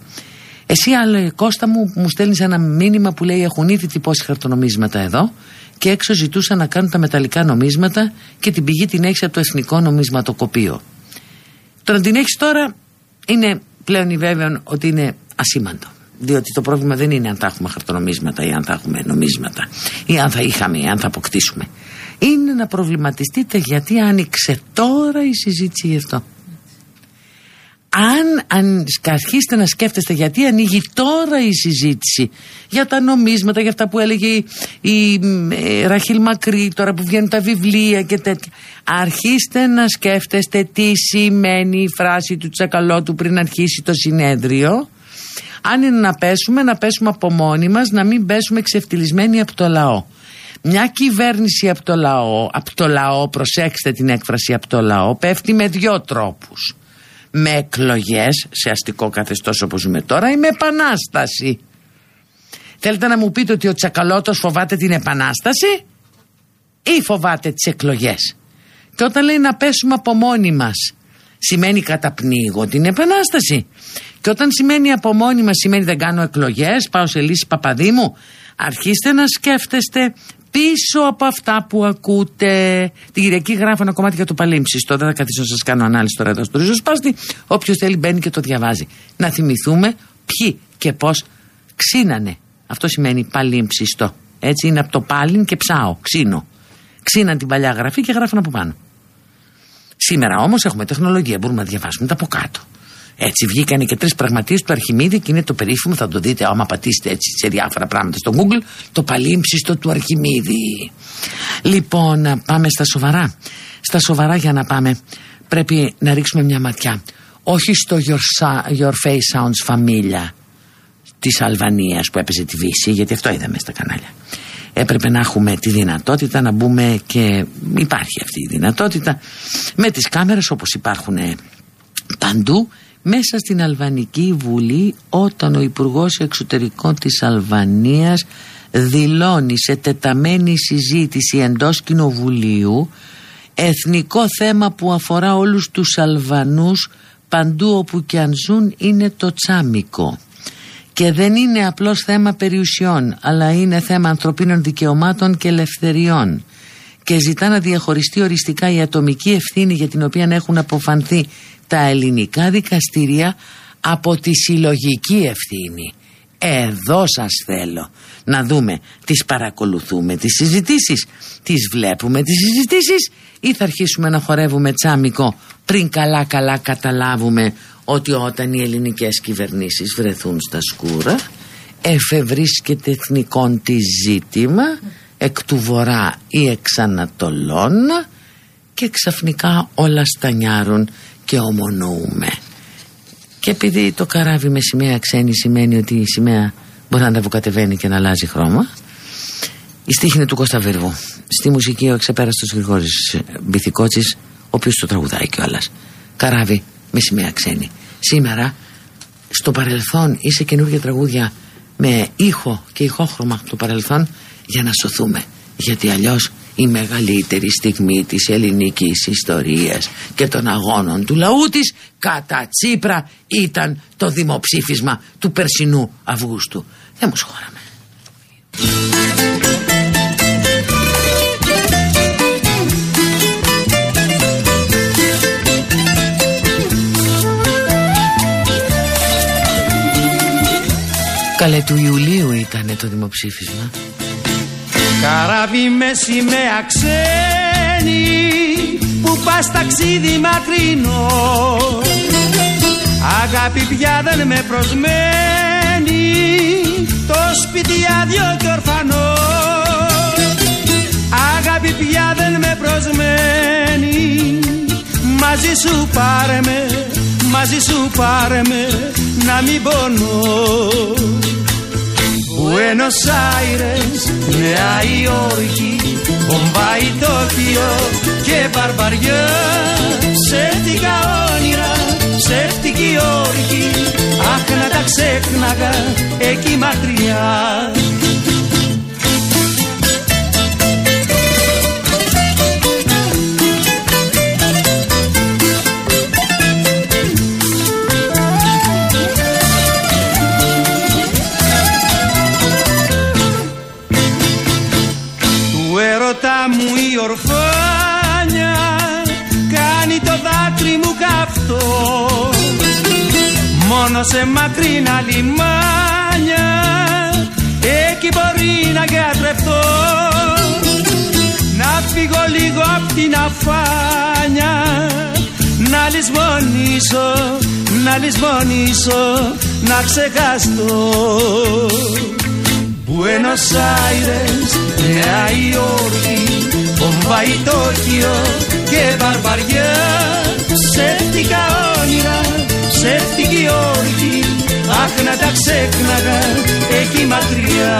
Εσύ άλλο Κώστα μου μου στέλνεις ένα μήνυμα που λέει έχουν ήδη τυπώσει χαρτονομίσματα εδώ και έξω ζητούσαν να κάνουν τα μεταλλικά νομίσματα και την πηγή την έχεις από το εθνικό νομισματοκοπείο το να την έχεις τώρα είναι πλέον η βέβαιο ότι είναι ασήμαντο. Διότι το πρόβλημα δεν είναι αν θα έχουμε χαρτονομίσματα ή αν θα έχουμε νομίσματα ή αν θα είχαμε ή αν θα αποκτήσουμε. Είναι να προβληματιστείτε γιατί άνοιξε τώρα η συζήτηση γι' αυτό αν, αν αρχίσετε να σκέφτεστε γιατί ανοίγει τώρα η συζήτηση για τα νομίσματα, για αυτά που έλεγε η, η ε, Ραχίλ Μακρύ, τώρα που βγαίνουν τα βιβλία και τέτοια. Αρχίστε να σκέφτεστε τι σημαίνει η φράση του Τσακαλώτου πριν αρχίσει το συνέδριο. Αν είναι να πέσουμε, να πέσουμε από μόνοι μας, να μην πέσουμε ξεφτυλισμένοι από το λαό. Μια κυβέρνηση από το λαό, από το λαό, προσέξτε την έκφραση από το λαό, πέφτει με δυο τρόπους με εκλογές σε αστικό καθεστώς όπως ζούμε τώρα ή με επανάσταση. Θέλετε να μου πείτε ότι ο Τσακαλώτος φοβάται την επανάσταση ή φοβάται τις εκλογές; Και όταν λέει να πέσουμε από μόνοι μας, σημαίνει καταπνίγω την επανάσταση. Και όταν σημαίνει από μόνοι μας, σημαίνει δεν κάνω εκλογές, πάω σε λύση Παπαδήμου. Αρχίστε να σκέφτεστε πίσω από αυτά που ακούτε. Την Κυριακή γράφω ένα κομμάτι για το παλίμψιστο. Δεν θα καθίσω να σας κάνω ανάλυση τώρα εδώ στο ριζοσπάστη. Όποιος θέλει μπαίνει και το διαβάζει. Να θυμηθούμε ποιοι και πώς ξύνανε. Αυτό σημαίνει παλίμψιστο. Έτσι είναι από το πάλιν και ψάω. Ξύνω. Ξύναν την παλιά γραφή και γράφουν από πάνω. Σήμερα όμως έχουμε τεχνολογία. Μπορούμε να διαβάσουμε τα από κάτω. Έτσι βγήκανε και τρεις πραγματείε του Αρχιμίδη και είναι το περίφημο, θα το δείτε άμα πατήσετε έτσι σε διάφορα πράγματα στο Google, το παλίμψιστο του Αρχιμίδη. Λοιπόν, πάμε στα σοβαρά. Στα σοβαρά για να πάμε πρέπει να ρίξουμε μια ματιά. Όχι στο Your, your Face Sounds Familia της Αλβανίας που έπαιζε τη Βύση, γιατί αυτό είδαμε στα κανάλια. Έπρεπε να έχουμε τη δυνατότητα να μπούμε και υπάρχει αυτή η δυνατότητα με τις κάμερες όπως υπάρχουν παντού μέσα στην Αλβανική Βουλή όταν ο Υπουργός Εξωτερικών της Αλβανίας δηλώνει σε τεταμένη συζήτηση εντός κοινοβουλίου εθνικό θέμα που αφορά όλους τους Αλβανούς παντού όπου και αν ζουν είναι το τσάμικο. Και δεν είναι απλώς θέμα περιουσιών αλλά είναι θέμα ανθρωπίνων δικαιωμάτων και ελευθεριών. Και ζητά να διαχωριστεί οριστικά η ατομική ευθύνη για την οποία έχουν αποφανθεί τα ελληνικά δικαστήρια από τη συλλογική ευθύνη. Εδώ σας θέλω να δούμε τις παρακολουθούμε τις συζητήσεις, τις βλέπουμε τις συζητήσεις ή θα αρχίσουμε να χορεύουμε τσάμικο πριν καλά καλά καταλάβουμε ότι όταν οι ελληνικές κυβερνήσεις βρεθούν στα σκούρα εφευρίσκεται εθνικών τη ζήτημα εκ του βορρά ή εξ ανατολών και ξαφνικά όλα στανιάρουν και ομονοούμε. Και επειδή το καράβι με σημαία ξένη σημαίνει ότι η σημαία μπορεί να ανεβοκατεβαίνει και να αλλάζει χρώμα η στίχη είναι του Κώστα Βερβού στη μουσική ο εξεπέραστος Γρηγόρης Μπιθικότσης ο οποίος το τραγουδάει κιόλας. καράβι με σημαία ξένη. Σήμερα στο παρελθόν ή σε καινούργια τραγούδια με ήχο και ηχόχρωμα από το παρελθόν για να σωθούμε. Γιατί αλλιώς η μεγαλύτερη στιγμή της ελληνικής ιστορίας και των αγώνων του λαού της κατά Τσίπρα ήταν το δημοψήφισμα του περσινού Αυγούστου. Δεν μου σχόραμε Καλέ του Ιουλίου ήταν το δημοψήφισμα Καράβι με σημαία ξένη που πας ταξίδι μακρινό. Αγάπη πια δεν με προσμένει το σπίτι άδειο και ορφανό. Αγάπη πια δεν με προσμένει μαζί σου πάρε με, μαζί σου πάρε με να μην πονώ Buenos Aires, Νέα Υόρκη, Μπομπάι, Τόκιο και Μπαρμπαριά Ψεύτικα όνειρα, ψεύτικη όρκη Αχ να τα ξέχναγα εκεί μακριά μόνο σε μακρινά λιμάνια. Εκεί μπορεί να γιατρευτώ. Να φύγω λίγο απ' την αφάνια. Να λησμονήσω, να λησμονήσω, να ξεχαστώ. Buenos Aires, Νέα Υόρκη Μπομπάι, Τόκιο και Βαρβαριά. Ψεύτικα όνειρα, ψεύτικη όρκη Αχ να τα ξέχναγα εκεί μακριά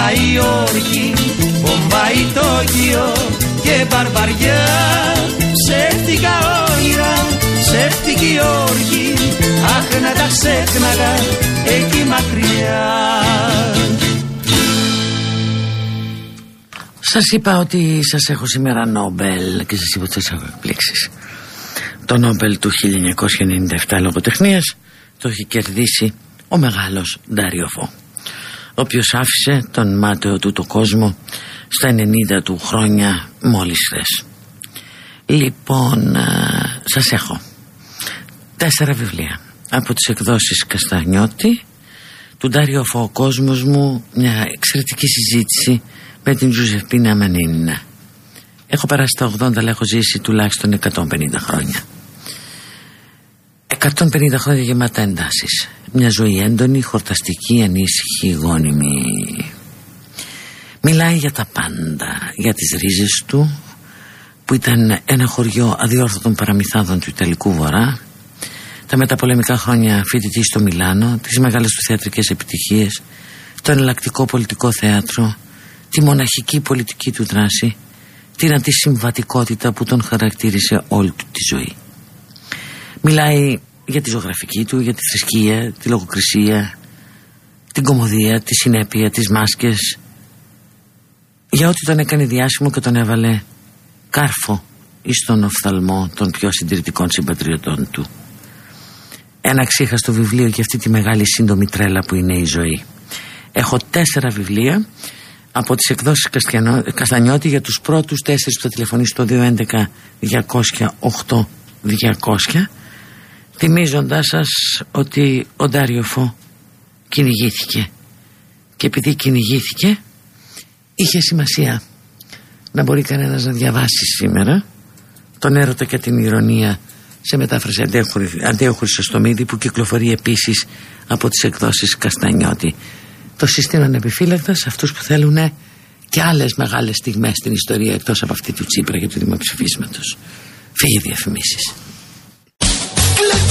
Νέα Υόρκη, Μπομπάι, Τόκιο και Μπαρμπαριά Ψεύτικα όνειρα, ψεύτικη όρκη Αχ να τα ξέχναγα εκεί μακριά. Σας είπα ότι σας έχω σήμερα Νόμπελ και σας είπα ότι σας έχω εκπλήξεις. Το Νόμπελ του 1997 λογοτεχνίας το έχει κερδίσει ο μεγάλος Ντάριο Φω. ο οποίος άφησε τον μάταιο του το κόσμο στα 90 του χρόνια μόλις θες. Λοιπόν, σας έχω τέσσερα βιβλία από τις εκδόσεις Καστανιώτη του Ντάριο Φω ο κόσμος μου μια εξαιρετική συζήτηση με την Ζουζεφπίνα Μανίνα έχω περάσει τα 80 αλλά έχω ζήσει τουλάχιστον 150 χρόνια 150 χρόνια γεμάτα εντάσεις μια ζωή έντονη, χορταστική, ανήσυχη, γόνιμη. Μιλάει για τα πάντα, για τις ρίζες του που ήταν ένα χωριό αδιόρθωτων παραμυθάδων του Ιταλικού Βορρά τα μεταπολεμικά χρόνια φοιτητή στο Μιλάνο, τις μεγάλες του θεατρικές επιτυχίες, το εναλλακτικό πολιτικό θέατρο, τη μοναχική πολιτική του δράση, την αντισυμβατικότητα που τον χαρακτήρισε όλη του τη ζωή. Μιλάει για τη ζωγραφική του, για τη θρησκεία, τη λογοκρισία, την κομμωδία, τη συνέπεια, τις μάσκες για ό,τι τον έκανε διάσημο και τον έβαλε κάρφο εις τον οφθαλμό των πιο συντηρητικών συμπατριωτών του. ένα ξύχαστο βιβλίο για αυτή τη μεγάλη σύντομη τρέλα που είναι η ζωή. Έχω τέσσερα βιβλία από τις εκδόσεις Καστανιώτη για τους πρώτους τέσσερις που θα τηλεφωνήσει το 211 200 200 θυμίζοντάς σας ότι ο Ντάριο Φω κυνηγήθηκε. Και επειδή κυνηγήθηκε είχε σημασία να μπορεί κανένας να διαβάσει σήμερα τον έρωτα και την ηρωνία σε μετάφραση Αντέου Χρυσοστομίδη που κυκλοφορεί επίσης από τις εκδόσεις Καστανιώτη. Το συστήνω ανεπιφύλακτα σε αυτούς που θέλουν και άλλες μεγάλες στιγμές στην ιστορία εκτός από αυτή του Τσίπρα και του δημοψηφίσματος. Φύγει διαφημίσεις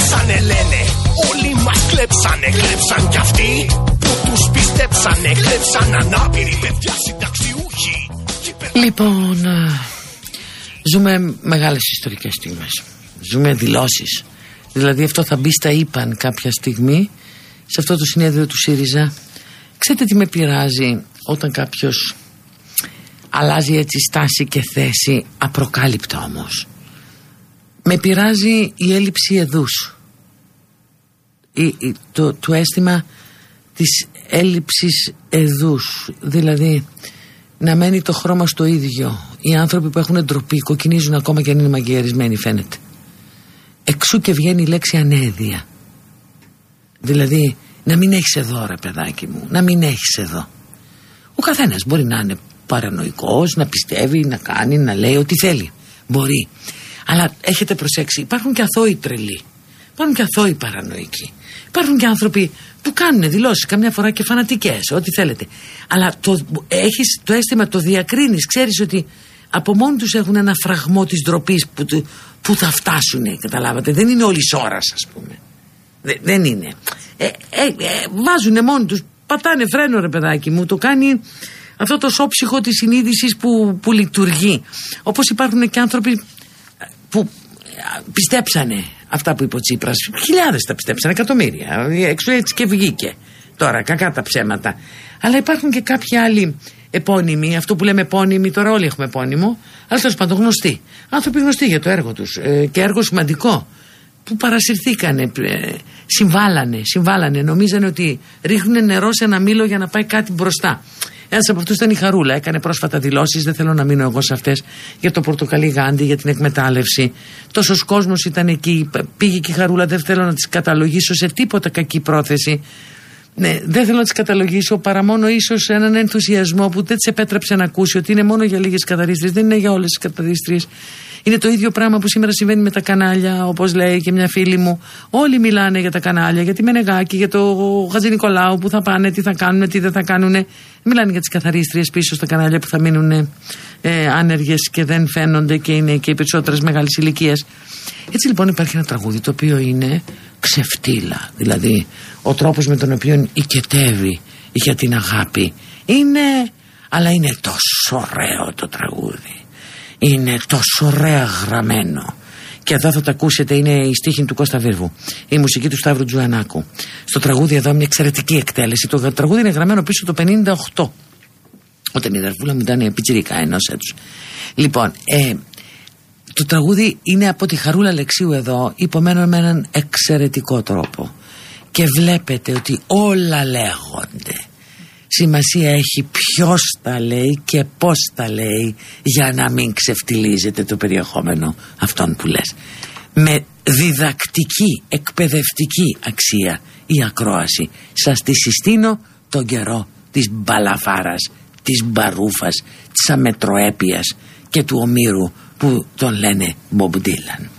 Κλέψανε λένε, όλοι μας κλέψανε, κλέψαν κι αυτοί που τους πιστέψανε, κλέψαν ανάπηροι παιδιά συνταξιούχοι Λοιπόν, ζούμε μεγάλες ιστορικές στιγμές. Ζούμε δηλώσεις. Δηλαδή αυτό θα μπει στα ύπαν κάποια στιγμή σε αυτό το συνέδριο του ΣΥΡΙΖΑ. Ξέρετε τι με πειράζει όταν κάποιος αλλάζει έτσι στάση και θέση απροκάλυπτα όμως. Με πειράζει η έλλειψη εδούς. η, το, το αίσθημα της έλλειψης εδούς. Δηλαδή να μένει το χρώμα στο ίδιο. Οι άνθρωποι που έχουν ντροπή κοκκινίζουν ακόμα και αν είναι μαγειρισμένοι φαίνεται. Εξού και βγαίνει η λέξη ανέδεια. Δηλαδή να μην έχεις εδώ ρε παιδάκι μου να μην έχεις εδώ. Ο καθένας μπορεί να είναι παρανοϊκός να πιστεύει, να κάνει, να λέει ό,τι θέλει. Μπορεί. Αλλά έχετε προσέξει υπάρχουν και αθώοι τρελοί. Υπάρχουν και αθώοι παρανοϊκοί υπάρχουν και άνθρωποι που κάνουν δηλώσεις καμιά φορά και φανατικές, ό,τι θέλετε. Αλλά το, έχεις το αίσθημα, το διακρίνεις, ξέρεις ότι από μόνοι τους έχουν ένα φραγμό της ντροπής που, που θα φτάσουν, καταλάβατε. Δεν είναι όλης ώρας, ας πούμε. δεν είναι. Ε, ε, ε, βάζουν μόνοι τους, πατάνε φρένο, ρε παιδάκι μου, το κάνει αυτό το σώψυχο της συνείδησης που, που λειτουργεί. Όπως υπάρχουν και άνθρωποι που πιστέψανε αυτά που είπε ο Τσίπρας. Χιλιάδες τα πιστέψανε, εκατομμύρια. Έξω έτσι και βγήκε. Τώρα, κακά τα ψέματα. Αλλά υπάρχουν και κάποιοι άλλοι επώνυμοι, αυτό που λέμε επώνυμοι, τώρα όλοι έχουμε επώνυμο, αλλά τέλος πάντων γνωστοί. Άνθρωποι γνωστοί για το έργο τους ε, και έργο σημαντικό που παρασυρθήκανε, ε, συμβάλανε, συμβάλανε, νομίζανε ότι ρίχνουν νερό σε ένα μήλο για να πάει κάτι μπροστά. Ένας από αυτούς ήταν η Χαρούλα. Έκανε πρόσφατα δηλώσεις. Δεν θέλω να μείνω εγώ σε αυτές. Για το πορτοκαλί γάντι, για την εκμετάλλευση. Τόσος κόσμος ήταν εκεί. Πήγε και η Χαρούλα. Δεν θέλω να τη καταλογίσω σε τίποτα κακή πρόθεση. Ναι, δεν θέλω να τις καταλογίσω παρά μόνο ίσως έναν ενθουσιασμό που δεν τη επέτρεψε να ακούσει ότι είναι μόνο για λίγες καθαρίστριε, δεν είναι για όλες τις καθαρίστριε. Είναι το ίδιο πράγμα που σήμερα συμβαίνει με τα κανάλια, όπως λέει και μια φίλη μου. Όλοι μιλάνε για τα κανάλια, για τη Μενεγάκη, για το Γαζι Νικολάου που θα πάνε, τι θα κάνουν, τι δεν θα κάνουν. Μιλάνε για τις καθαρίστριες πίσω στα κανάλια που θα μείνουν ε, άνεργες και δεν φαίνονται και είναι και οι περισσότερες μεγάλης ηλικίας. Έτσι λοιπόν υπάρχει ένα τραγούδι το οποίο είναι ξεφτύλα. Δηλαδή ο τρόπος με τον οποίο οικετεύει για την αγάπη είναι αλλά είναι τόσο ωραίο το τραγούδι είναι τόσο ωραία γραμμένο. Και εδώ θα το ακούσετε είναι η στίχη του Κώστα Βίρβου. Η μουσική του Σταύρου Τζουανάκου. Στο τραγούδι εδώ μια εξαιρετική εκτέλεση. Το τραγούδι είναι γραμμένο πίσω το 58 όταν η δαρφούλα μου ήταν πιτσιρικά ενός έτους. Λοιπόν ε, το τραγούδι είναι από τη Χαρούλα Λεξίου εδώ υπομένο με έναν εξαιρετικό τρόπο. Και βλέπετε ότι όλα λέγονται σημασία έχει ποιος τα λέει και πως τα λέει για να μην ξεφτιλίζεται το περιεχόμενο αυτών που λες. Με διδακτική, εκπαιδευτική αξία η ακρόαση. Σας τη συστήνω τον καιρό της μπαλαφάρας της μπαρούφας της αμετροέπειας και του ομήρου που τον λένε Μπομπ Ντίλαν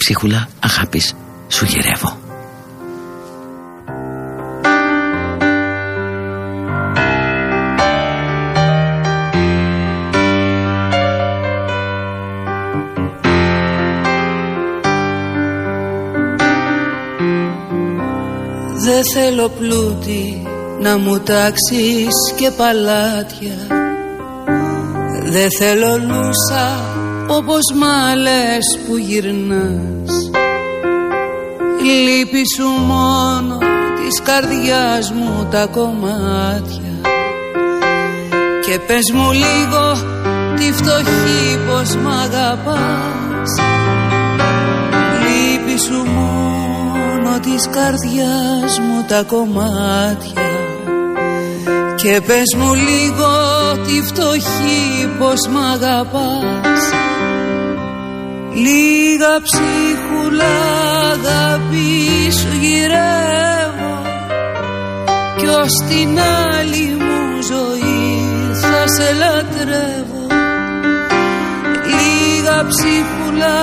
ψίχουλα αγάπης σου γυρεύω. Δεν θέλω πλούτη να μου τάξεις και παλάτια Δεν θέλω λούσα όπως μ' που γυρνάς. Λύπη σου μόνο της καρδιάς μου τα κομμάτια. Και πες μου λίγο τη φτωχή πως μ' αγαπάς. Λύπη σου μόνο της καρδιάς μου τα κομμάτια και πες μου λίγο τη φτωχή πως μ' αγαπάς. Λίγα ψίχουλα αγάπη σου γυρεύω. Κι ως την άλλη μου ζωή θα σε λατρεύω. Λίγα ψίχουλα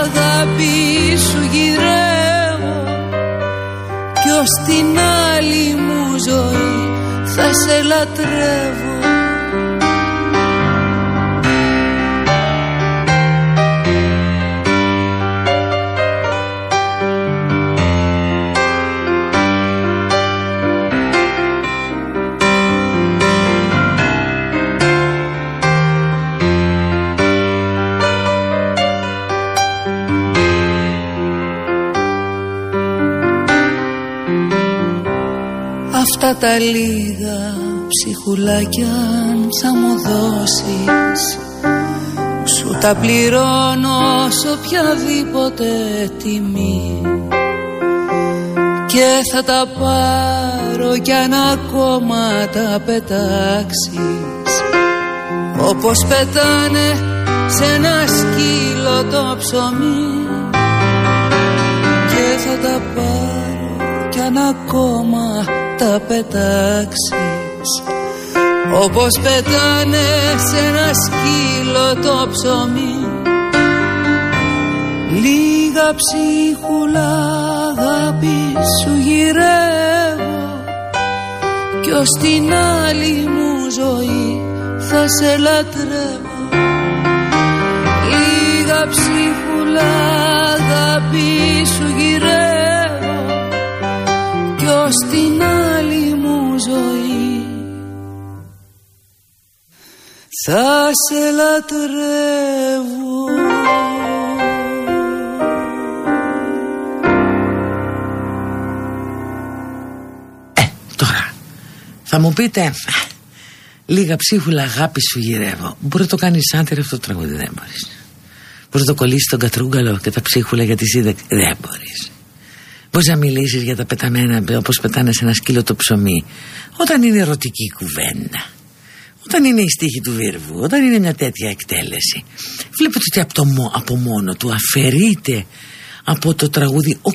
αγάπη σου γυρεύω. Κι ως την άλλη μου ζωή θα σε λατρεύω Αυτά τα λίγα ψυχουλάκια θα μου δώσεις Σου τα πληρώνω σε οποιαδήποτε τιμή. Και θα τα πάρω κι αν ακόμα τα πετάξεις. Όπως πετάνε σε ένα σκύλο το ψωμί. Και θα τα πάρω κι αν ακόμα τα πετάξεις. Όπως πετάνε σε ένα σκύλο το ψωμί. Λίγα ψίχουλα αγάπη σου γυρεύω. Κι ως την άλλη μου ζωή θα σε λατρεύω. Λίγα ψίχουλα αγάπη σου γυρεύω Κι ως την άλλη μου ζωή θα σε λατρεύω Ε, τώρα θα μου πείτε λίγα ψίχουλα αγάπης σου γυρεύω. Μπορεί να το κάνεις άντερα αυτό το τραγούδι, δεν μπορείς. Μπορεί να το κολλήσεις τον κατρούγκαλο και τα ψίχουλα για τη σύνταξη. Δεν μπορείς. Μπορείς να μιλήσεις για τα πεταμένα όπως πετάνε σε ένα σκύλο το ψωμί. Όταν είναι ερωτική κουβέντα. Όταν είναι η στίχη του Βίρβου, όταν είναι μια τέτοια εκτέλεση, βλέπετε ότι από, το, από μόνο του αφαιρείται από το τραγούδι ο,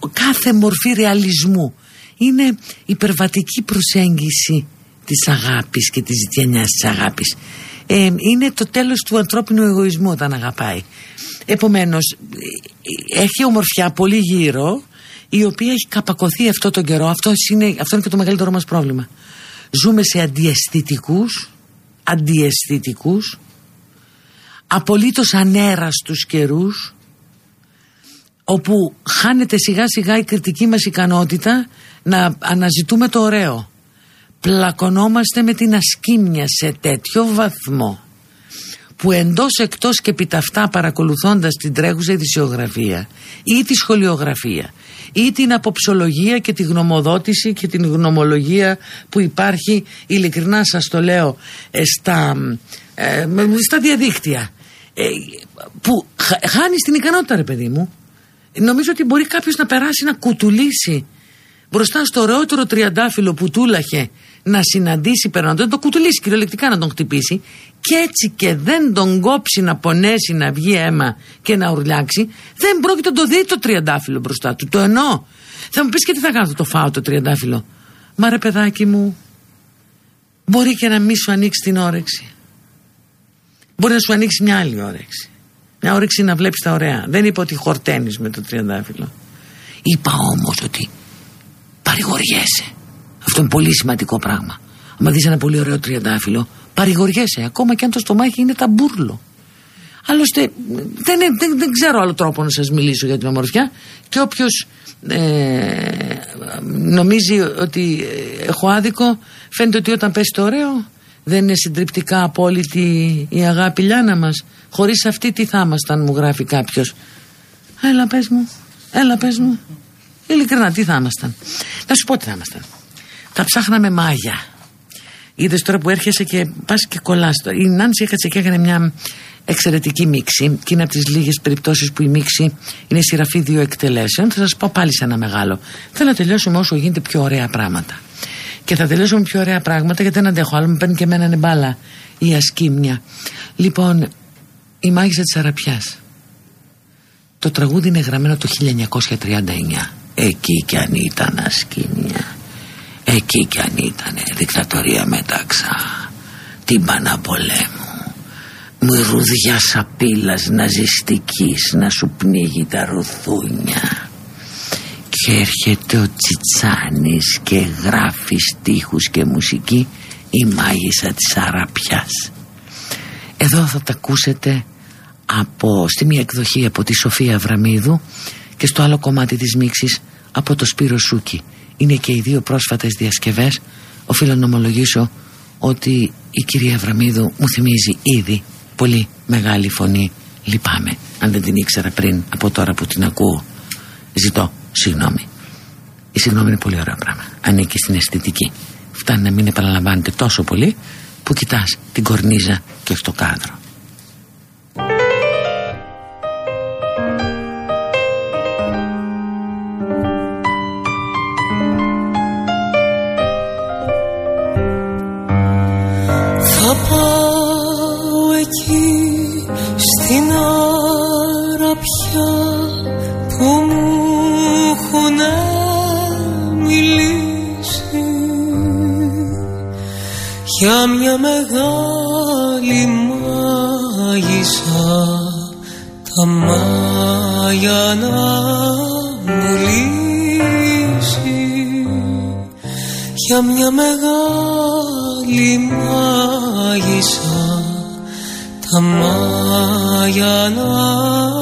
ο, κάθε μορφή ρεαλισμού. Είναι υπερβατική προσέγγιση της αγάπης και της ζητιανιάς της αγάπης. Ε, είναι το τέλος του ανθρώπινου εγωισμού όταν αγαπάει. Επομένως, ε, έχει ομορφιά πολύ γύρω, η οποία έχει καπακωθεί αυτό τον καιρό. Αυτός είναι, αυτό είναι και το μεγαλύτερο μας πρόβλημα. Ζούμε σε αντιαισθητικούς, αντιαισθητικούς, απολύτως ανέραστους καιρούς, όπου χάνεται σιγά σιγά η κριτική μας ικανότητα να αναζητούμε το ωραίο. Πλακωνόμαστε με την ασκήμια σε τέτοιο βαθμό που εντός εκτός και αυτά παρακολουθώντας την τρέχουσα ειδησιογραφία ή τη σχολιογραφία ή την αποψολογία και τη γνωμοδότηση και την γνωμολογία που υπάρχει ειλικρινά σας το λέω ε, στα, ε, στα διαδίκτυα ε, που χάνεις την ικανότητα ρε παιδί μου. Νομίζω ότι μπορεί κάποιος να περάσει να κουτουλήσει μπροστά στο ωραιότερο τριαντάφυλλο που τούλαχε να συναντήσει περνόντο, να το κουτουλήσει κυριολεκτικά να τον χτυπήσει και έτσι και δεν τον κόψει να πονέσει, να βγει αίμα και να ουρλιάξει, δεν πρόκειται να το δει το τριαντάφυλλο μπροστά του. Το εννοώ. Θα μου πεις και τι θα κάνω, το φάω το τριαντάφυλλο. Μα ρε παιδάκι μου, μπορεί και να μην σου ανοίξει την όρεξη. Μπορεί να σου ανοίξει μια άλλη όρεξη. Μια όρεξη να βλέπεις τα ωραία. Δεν είπα ότι χορταίνεις με το τριαντάφυλλο. Είπα όμως ότι παρηγοριέσαι. Αυτό είναι πολύ σημαντικό πράγμα. Αν δεις ένα πολύ ωραίο τριαντάφυλλο, παρηγοριέσαι. Ακόμα και αν το στομάχι είναι ταμπούρλο. Άλλωστε, δεν, δεν, δεν ξέρω άλλο τρόπο να σας μιλήσω για την ομορφιά. Και όποιος ε, νομίζει ότι έχω άδικο, φαίνεται ότι όταν πέσει το ωραίο, δεν είναι συντριπτικά απόλυτη η αγάπη λιάνα μας. Χωρίς αυτή, τι θα ήμασταν, μου γράφει κάποιος. Έλα, πες μου, έλα, πες μου. Ειλικρινά, τι θα ήμασταν. Να σου πω τι θα ήμασταν. Τα ψάχναμε μάγια. Είδες τώρα που έρχεσαι και πας και κολλάς. Η Νάνση έκατσε και έκανε μια εξαιρετική μίξη. Και είναι από τις λίγες περιπτώσεις που η μίξη είναι σειραφή δύο εκτελέσεων. Θα σας πω πάλι σε ένα μεγάλο. Θέλω να τελειώσουμε όσο γίνεται πιο ωραία πράγματα. Και θα τελειώσουμε πιο ωραία πράγματα γιατί δεν αντέχω. Άλλο με παίρνει και εμένα μπάλα η ασκήμια. Λοιπόν, η μάγισσα της Αραπιάς. Το τραγούδι είναι γραμμένο το 1939. Εκεί κι αν ήταν ασκήμια. Εκεί κι αν ήταν δικτατορία μεταξά. Την παναπολέμου. Μυρουδιά σαπίλας ναζιστικής να σου πνίγει τα ρουθούνια. Και έρχεται ο Τσιτσάνης και γράφει στίχους και μουσική η μάγισσα της Αραπιάς. Εδώ θα τα ακούσετε από, στη μία εκδοχή από τη Σοφία Βραμίδου και στο άλλο κομμάτι της μίξης από το Σπύρο Σούκη. Είναι και οι δύο πρόσφατες διασκευές. Οφείλω να ομολογήσω ότι η κυρία Βραμίδου μου θυμίζει ήδη πολύ μεγάλη φωνή. Λυπάμαι αν δεν την ήξερα πριν από τώρα που την ακούω. Ζητώ συγγνώμη. Η συγγνώμη είναι πολύ ωραίο πράγμα. Ανήκει στην αισθητική. Φτάνει να μην επαναλαμβάνεται τόσο πολύ που κοιτάς την κορνίζα και όχι το κάδρο. Για μια μεγάλη μάγισσα τα μάγια να μου λύσει. Για μια μεγάλη μάγισσα τα μάγια να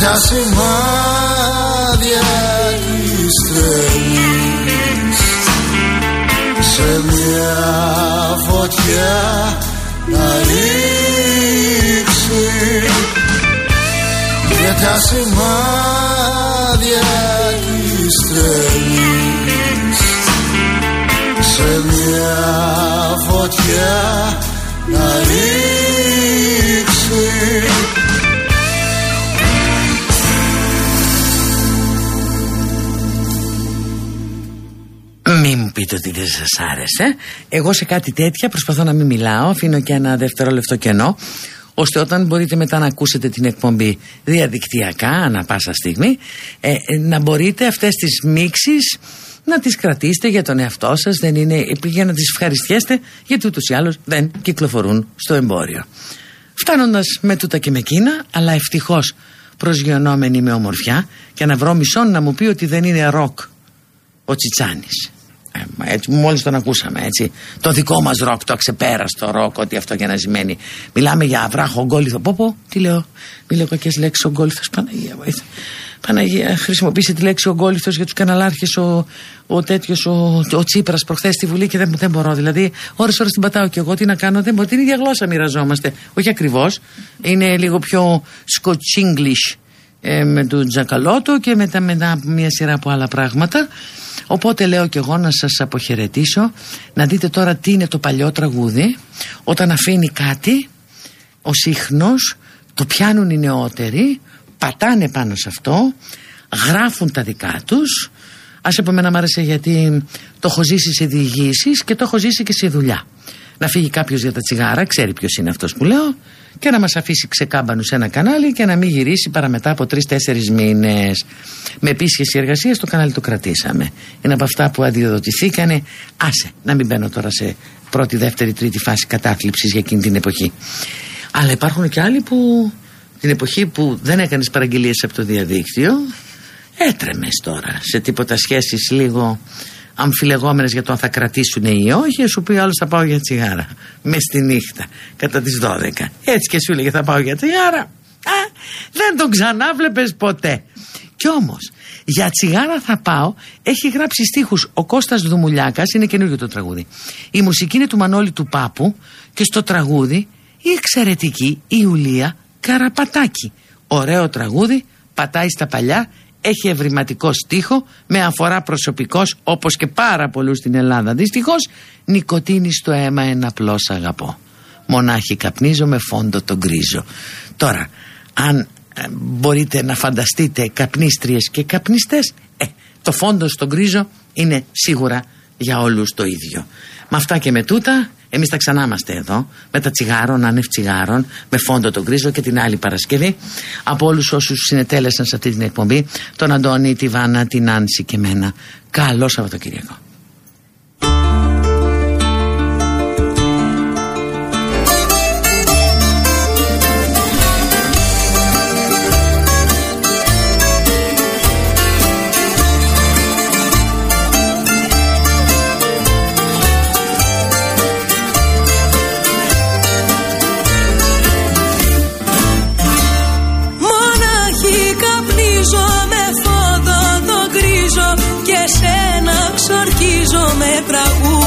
τα σημάδια της τρελής. Σε μια φωτιά να ρίξει. Και τα σημάδια της τρελής. Σε μια φωτιά να ρίξει Μην μου πείτε ότι δεν σας άρεσε. Εγώ σε κάτι τέτοια προσπαθώ να μην μιλάω, αφήνω και ένα δευτερόλεπτο κενό, ώστε όταν μπορείτε μετά να ακούσετε την εκπομπή διαδικτυακά, ανά πάσα στιγμή, ε, ε, να μπορείτε αυτές τις μίξεις να τις κρατήσετε για τον εαυτό σας, δεν είναι, για να τις ευχαριστιέστε, γιατί ούτως ή άλλως δεν κυκλοφορούν στο εμπόριο. Φτάνοντας με τούτα και με εκείνα, αλλά ευτυχώς προσγειωνόμενοι με ομορφιά και να βρω μισόν να μου πει ότι δεν είναι ροκ ο Τσιτσάνης. Ε, έτσι, μόλις τον ακούσαμε έτσι. Το δικό μας ροκ, το αξεπέραστο ροκ ότι αυτό για να σημαίνει. Μιλάμε για βράχο ογκόλιθο πω πω τι λέω. Μιλάω κακές λέξεις ογκόλιθος Παναγία βοήθεια Παναγία χρησιμοποίησε τη λέξη ογκόλιθος για τους καναλάρχες ο, ο τέτοιος ο, ο Τσίπρας προχθές στη Βουλή και δεν, δεν μπορώ. Δηλαδή ώρες ώρες την πατάω και εγώ. Τι να κάνω δεν μπορώ. Την ίδια γλώσσα μοιραζόμαστε. Όχι ακριβώς. Είναι λίγο πιο σκοτσίγκλις ε, με τον Τζακαλώτο και μετά, μετά μια σειρά από άλλα πράγματα. Οπότε λέω και εγώ να σας αποχαιρετήσω. Να δείτε τώρα τι είναι το παλιό τραγούδι. Όταν αφήνει κάτι ο σύχνος το πιάνουν οι νεότεροι πατάνε πάνω σε αυτό γράφουν τα δικά τους. Ας από μένα μ' άρεσε γιατί το έχω ζήσει σε διηγήσεις και το έχω ζήσει και σε δουλειά να φύγει κάποιος για τα τσιγάρα, ξέρει ποιος είναι αυτός που λέω, και να μας αφήσει ξεκάμπανους σε ένα κανάλι και να μην γυρίσει παρά μετά από τρει-τέσσερι μήνες. Με επίσκεψη εργασίας το κανάλι το κρατήσαμε. Είναι από αυτά που αδειοδοτηθήκανε. Άσε, να μην μπαίνω τώρα σε πρώτη, δεύτερη, τρίτη φάση κατάθλιψης για εκείνη την εποχή. Αλλά υπάρχουν και άλλοι που την εποχή που δεν έκανες παραγγελίες από το διαδίκτυο έτρεμες τώρα σε τίποτα σχέσεις λίγο αμφιλεγόμενες για το αν θα κρατήσουν ή όχι, σου πει άλλος θα πάω για τσιγάρα. Μες στη νύχτα, κατά τις 12. Έτσι και σου έλεγε θα πάω για τσιγάρα. Α, δεν τον ξανάβλεπες ποτέ. Κι όμως, για τσιγάρα θα πάω, έχει γράψει στίχους ο Κώστας Δουμουλιάκας, είναι καινούριο το τραγούδι. Η μουσική είναι του Μανώλη του Πάπου και στο τραγούδι η εξαιρετική Ιουλία Καραπατάκη. Ωραίο τραγούδι, πατάει στα παλιά, έχει ευρηματικό στίχο, με αφορά προσωπικός όπως και πάρα πολλούς στην Ελλάδα. Δυστυχώς, νικοτίνη στο αίμα ένα απλώς αγαπώ. Μονάχη καπνίζω με φόντο τον γκρίζο. Τώρα, αν ε, μπορείτε να φανταστείτε καπνίστριες και καπνιστές, ε, το φόντο στον γκρίζο είναι σίγουρα για όλους το ίδιο. Με αυτά και με τούτα, εμείς θα ξανά είμαστε εδώ, με τα τσιγάρων, άνευ τσιγάρων, με φόντο τον γκρίζο και την άλλη Παρασκευή. Από όλους όσους συνετέλεσαν σε αυτή την εκπομπή, τον Αντώνη, τη Βάνα, την Άνση και μένα. Καλό Σαββατοκύριακο. Nicotini στο